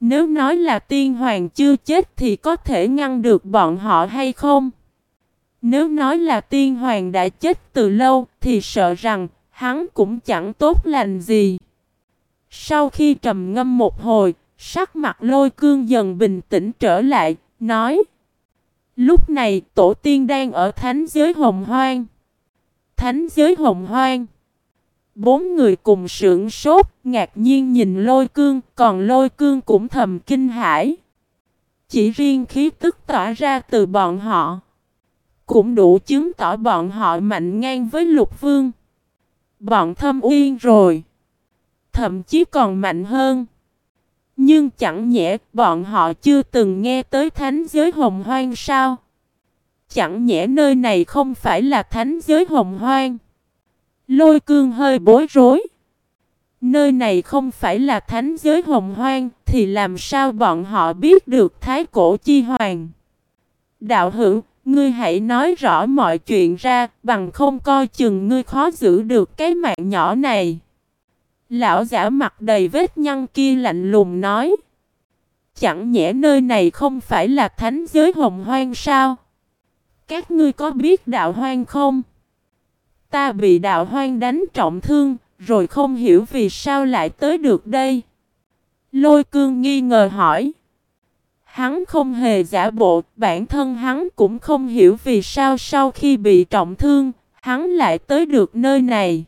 Nếu nói là tiên hoàng chưa chết thì có thể ngăn được bọn họ hay không? Nếu nói là tiên hoàng đã chết từ lâu thì sợ rằng hắn cũng chẳng tốt lành gì. Sau khi trầm ngâm một hồi, sắc mặt lôi cương dần bình tĩnh trở lại, nói Lúc này tổ tiên đang ở thánh giới hồng hoang. Thánh giới hồng hoang. Bốn người cùng sưởng sốt, ngạc nhiên nhìn lôi cương, còn lôi cương cũng thầm kinh hãi. Chỉ riêng khí tức tỏa ra từ bọn họ. Cũng đủ chứng tỏ bọn họ mạnh ngang với lục vương. Bọn thâm uyên rồi. Thậm chí còn mạnh hơn. Nhưng chẳng nhẽ bọn họ chưa từng nghe tới thánh giới hồng hoang sao? Chẳng nhẽ nơi này không phải là thánh giới hồng hoang? Lôi cương hơi bối rối. Nơi này không phải là thánh giới hồng hoang thì làm sao bọn họ biết được thái cổ chi hoàng? Đạo hữu, ngươi hãy nói rõ mọi chuyện ra bằng không coi chừng ngươi khó giữ được cái mạng nhỏ này. Lão giả mặt đầy vết nhăn kia lạnh lùng nói. Chẳng nhẽ nơi này không phải là thánh giới hồng hoang sao? Các ngươi có biết đạo hoang không? Ta bị đạo hoang đánh trọng thương, rồi không hiểu vì sao lại tới được đây. Lôi cương nghi ngờ hỏi. Hắn không hề giả bộ, bản thân hắn cũng không hiểu vì sao sau khi bị trọng thương, hắn lại tới được nơi này.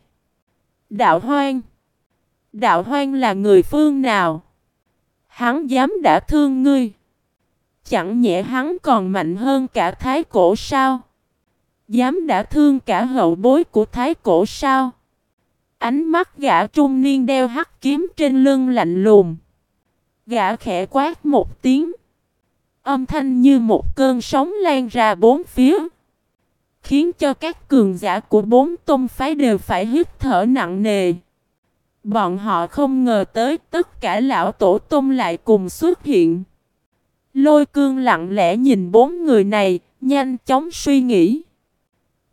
Đạo hoang Đạo hoang là người phương nào? Hắn dám đã thương ngươi. Chẳng nhẽ hắn còn mạnh hơn cả thái cổ sao? Dám đã thương cả hậu bối của thái cổ sao? Ánh mắt gã trung niên đeo hắc kiếm trên lưng lạnh lùng. Gã khẽ quát một tiếng. Âm thanh như một cơn sóng lan ra bốn phía. Khiến cho các cường giả của bốn tôn phái đều phải hít thở nặng nề. Bọn họ không ngờ tới tất cả lão tổ tôn lại cùng xuất hiện. Lôi cương lặng lẽ nhìn bốn người này, nhanh chóng suy nghĩ.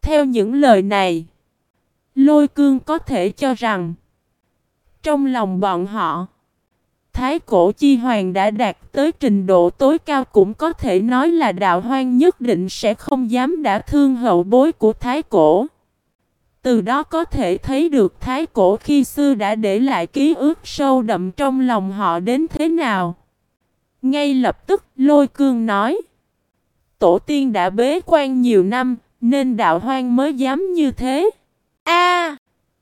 Theo những lời này, lôi cương có thể cho rằng, trong lòng bọn họ, Thái cổ chi hoàng đã đạt tới trình độ tối cao cũng có thể nói là đạo hoang nhất định sẽ không dám đã thương hậu bối của Thái cổ. Từ đó có thể thấy được Thái cổ khi xưa đã để lại ký ức sâu đậm trong lòng họ đến thế nào. Ngay lập tức lôi cương nói. Tổ tiên đã bế quan nhiều năm, nên đạo hoang mới dám như thế. A,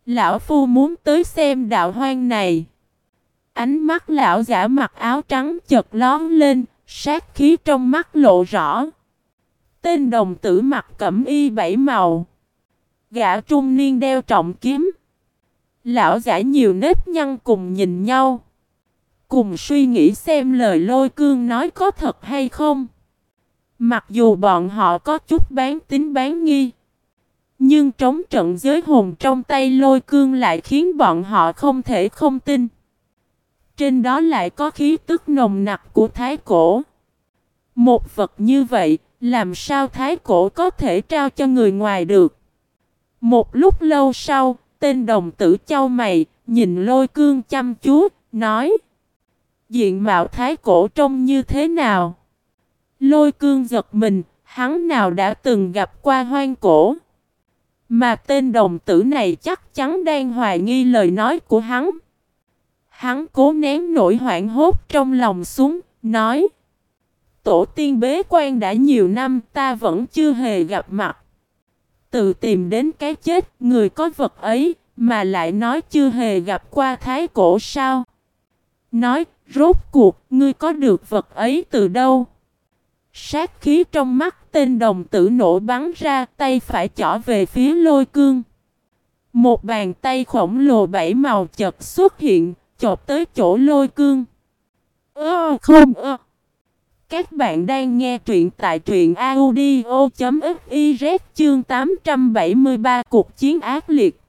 Lão Phu muốn tới xem đạo hoang này. Ánh mắt lão giả mặc áo trắng chật lón lên, sát khí trong mắt lộ rõ. Tên đồng tử mặc cẩm y bảy màu. Gã trung niên đeo trọng kiếm. Lão giả nhiều nếp nhăn cùng nhìn nhau. Cùng suy nghĩ xem lời lôi cương nói có thật hay không. Mặc dù bọn họ có chút bán tính bán nghi. Nhưng trống trận giới hồn trong tay lôi cương lại khiến bọn họ không thể không tin. Trên đó lại có khí tức nồng nặc của thái cổ. Một vật như vậy, làm sao thái cổ có thể trao cho người ngoài được? Một lúc lâu sau, tên đồng tử châu mày, nhìn lôi cương chăm chú, nói Diện mạo thái cổ trông như thế nào? Lôi cương giật mình, hắn nào đã từng gặp qua hoang cổ? Mà tên đồng tử này chắc chắn đang hoài nghi lời nói của hắn. Hắn cố nén nỗi hoảng hốt trong lòng xuống, nói Tổ tiên bế quan đã nhiều năm ta vẫn chưa hề gặp mặt. Tự tìm đến cái chết người có vật ấy mà lại nói chưa hề gặp qua thái cổ sao. Nói, rốt cuộc, ngươi có được vật ấy từ đâu? Sát khí trong mắt tên đồng tử nổ bắn ra tay phải chỏ về phía lôi cương. Một bàn tay khổng lồ bảy màu chật xuất hiện, chộp tới chỗ lôi cương. Ơ không ơ. Các bạn đang nghe truyện tại truyện audio.fiz chương 873 cuộc chiến ác liệt.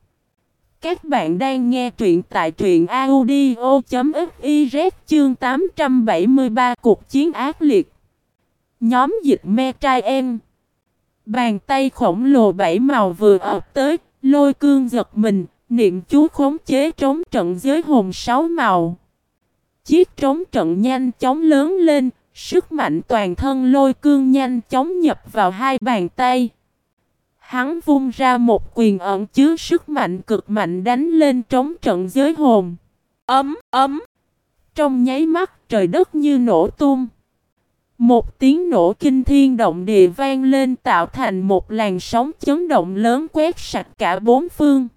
Các bạn đang nghe truyện tại truyện audio.fiz chương 873 cuộc chiến ác liệt. Nhóm dịch me trai em. Bàn tay khổng lồ bảy màu vừa ập tới, lôi cương giật mình, niệm chú khống chế trống trận giới hồn sáu màu. Chiếc trống trận nhanh chóng lớn lên, sức mạnh toàn thân lôi cương nhanh chóng nhập vào hai bàn tay. Hắn vung ra một quyền ẩn chứa sức mạnh cực mạnh đánh lên trống trận giới hồn. Ấm, ấm. Trong nháy mắt trời đất như nổ tung. Một tiếng nổ kinh thiên động địa vang lên tạo thành một làn sóng chấn động lớn quét sạch cả bốn phương.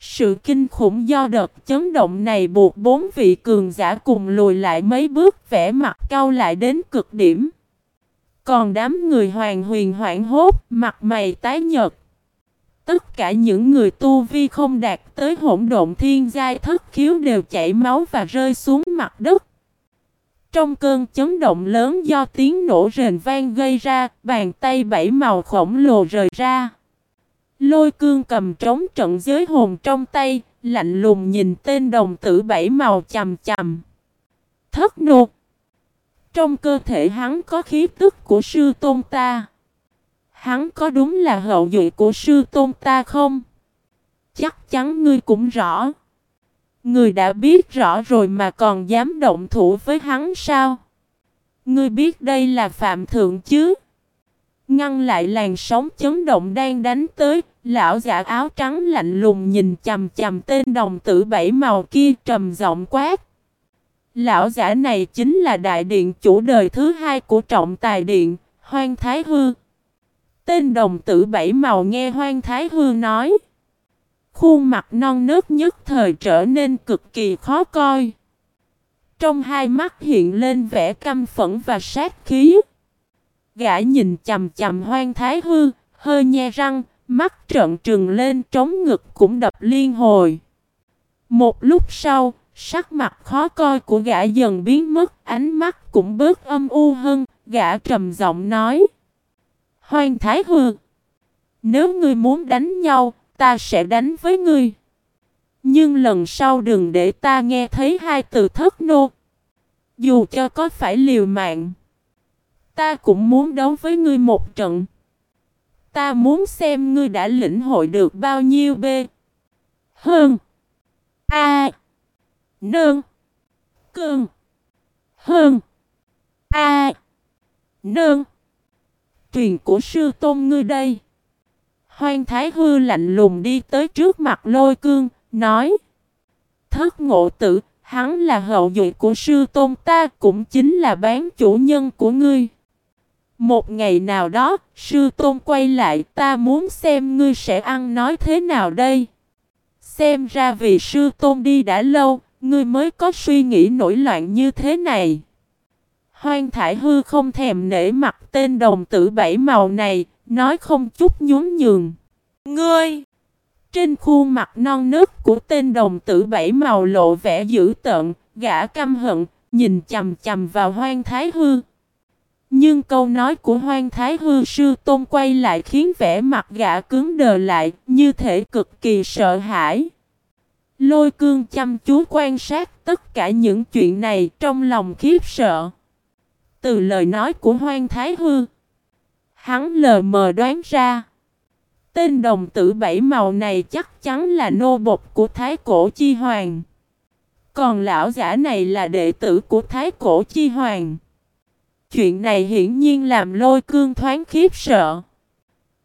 Sự kinh khủng do đợt chấn động này buộc bốn vị cường giả cùng lùi lại mấy bước vẽ mặt cao lại đến cực điểm. Còn đám người hoàng huyền hoảng hốt, mặt mày tái nhợt. Tất cả những người tu vi không đạt tới hỗn độn thiên giai thất khiếu đều chảy máu và rơi xuống mặt đất. Trong cơn chấn động lớn do tiếng nổ rền vang gây ra, bàn tay bảy màu khổng lồ rời ra. Lôi cương cầm trống trận giới hồn trong tay, lạnh lùng nhìn tên đồng tử bảy màu chầm chầm. Thất nột. Trong cơ thể hắn có khí tức của sư tôn ta. Hắn có đúng là hậu duệ của sư tôn ta không? Chắc chắn ngươi cũng rõ. Người đã biết rõ rồi mà còn dám động thủ với hắn sao? Ngươi biết đây là phạm thượng chứ? Ngăn lại làn sóng chấn động đang đánh tới, lão giả áo trắng lạnh lùng nhìn chầm chầm tên đồng tử bảy màu kia trầm giọng quát. Lão giả này chính là đại điện chủ đời thứ hai của trọng tài điện, Hoang Thái Hư. Tên đồng tử bảy màu nghe Hoang Thái Hư nói. Khuôn mặt non nớt nhất thời trở nên cực kỳ khó coi. Trong hai mắt hiện lên vẻ căm phẫn và sát khí. Gã nhìn chầm chầm hoang thái hư, hơi nhe răng, mắt trợn trừng lên trống ngực cũng đập liên hồi. Một lúc sau, sắc mặt khó coi của gã dần biến mất, ánh mắt cũng bớt âm u hơn, gã trầm giọng nói. Hoang thái hư, nếu ngươi muốn đánh nhau, ta sẽ đánh với ngươi. Nhưng lần sau đừng để ta nghe thấy hai từ thất nô. Dù cho có phải liều mạng. Ta cũng muốn đấu với ngươi một trận. Ta muốn xem ngươi đã lĩnh hội được bao nhiêu B. Hơn. A. Nương. Cương. Hơn. A. Nương. Truyền của sư tôn ngươi đây. Hoang Thái Hư lạnh lùng đi tới trước mặt lôi cương, nói Thất ngộ tử, hắn là hậu duệ của sư tôn ta cũng chính là bán chủ nhân của ngươi. Một ngày nào đó, sư tôn quay lại ta muốn xem ngươi sẽ ăn nói thế nào đây. Xem ra vì sư tôn đi đã lâu, ngươi mới có suy nghĩ nổi loạn như thế này. Hoang Thải Hư không thèm nể mặt tên đồng tử bảy màu này, nói không chút nhún nhường. Ngươi! Trên khuôn mặt non nớt của tên đồng tử bảy màu lộ vẻ dữ tợn, gã căm hận, nhìn chầm chầm vào hoang thái hư. Nhưng câu nói của hoang thái hư sư tôn quay lại khiến vẻ mặt gã cứng đờ lại, như thể cực kỳ sợ hãi. Lôi cương chăm chú quan sát tất cả những chuyện này trong lòng khiếp sợ. Từ lời nói của hoang thái hư, hắn lờ mờ đoán ra. Tên đồng tử bảy màu này chắc chắn là nô bộc của Thái Cổ Chi Hoàng. Còn lão giả này là đệ tử của Thái Cổ Chi Hoàng. Chuyện này hiển nhiên làm lôi cương thoáng khiếp sợ.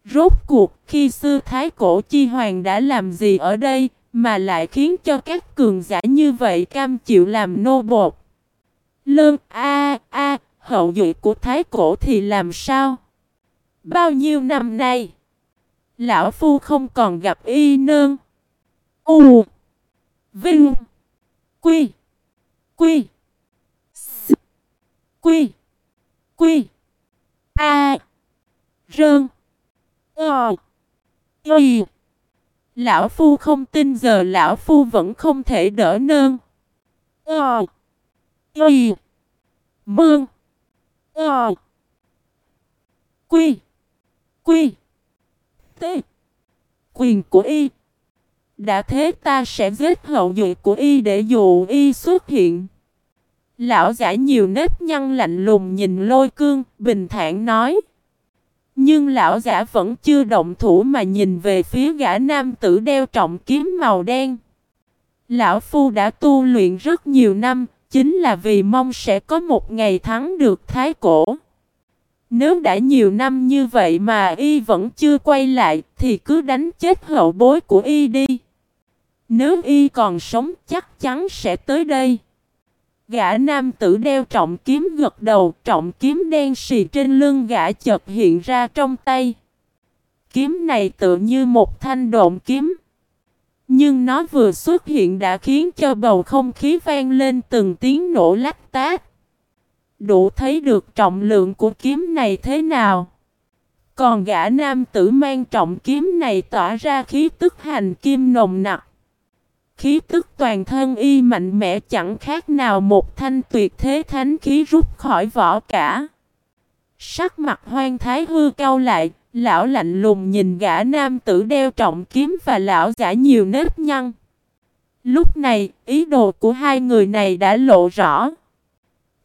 Rốt cuộc, khi sư Thái Cổ Chi Hoàng đã làm gì ở đây mà lại khiến cho các cường giả như vậy cam chịu làm nô bột. Lương a a, hậu duệ của Thái Cổ thì làm sao? Bao nhiêu năm nay? Lão Phu không còn gặp y nương U. Vinh. Quy. Quy. S. Quy. Quy. A. Rơn. Ờ. Y. Lão Phu không tin giờ Lão Phu vẫn không thể đỡ nơn. Ờ. Y. Mương. Ờ. Quy. Quy. T. Quyền của Y. Đã thế ta sẽ giết hậu duệ của Y để dụ Y xuất hiện. Lão giả nhiều nếp nhăn lạnh lùng nhìn lôi cương, bình thản nói. Nhưng lão giả vẫn chưa động thủ mà nhìn về phía gã nam tử đeo trọng kiếm màu đen. Lão Phu đã tu luyện rất nhiều năm, chính là vì mong sẽ có một ngày thắng được thái cổ. Nếu đã nhiều năm như vậy mà y vẫn chưa quay lại thì cứ đánh chết hậu bối của y đi. Nếu y còn sống chắc chắn sẽ tới đây. Gã nam tử đeo trọng kiếm gật đầu, trọng kiếm đen xì trên lưng gã chợt hiện ra trong tay. Kiếm này tự như một thanh độn kiếm. Nhưng nó vừa xuất hiện đã khiến cho bầu không khí vang lên từng tiếng nổ lách tát. Đủ thấy được trọng lượng của kiếm này thế nào. Còn gã nam tử mang trọng kiếm này tỏa ra khí tức hành kim nồng nặc. Khí tức toàn thân y mạnh mẽ chẳng khác nào một thanh tuyệt thế thánh khí rút khỏi vỏ cả. Sắc mặt hoang thái hư cao lại, lão lạnh lùng nhìn gã nam tử đeo trọng kiếm và lão giả nhiều nếp nhăn. Lúc này, ý đồ của hai người này đã lộ rõ.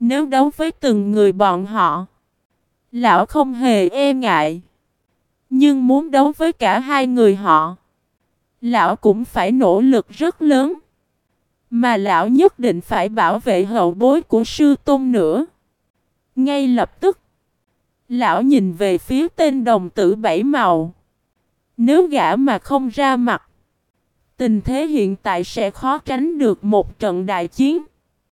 Nếu đấu với từng người bọn họ, lão không hề e ngại. Nhưng muốn đấu với cả hai người họ, Lão cũng phải nỗ lực rất lớn. Mà lão nhất định phải bảo vệ hậu bối của sư tôn nữa. Ngay lập tức, lão nhìn về phía tên đồng tử bảy màu. Nếu gã mà không ra mặt, tình thế hiện tại sẽ khó tránh được một trận đại chiến.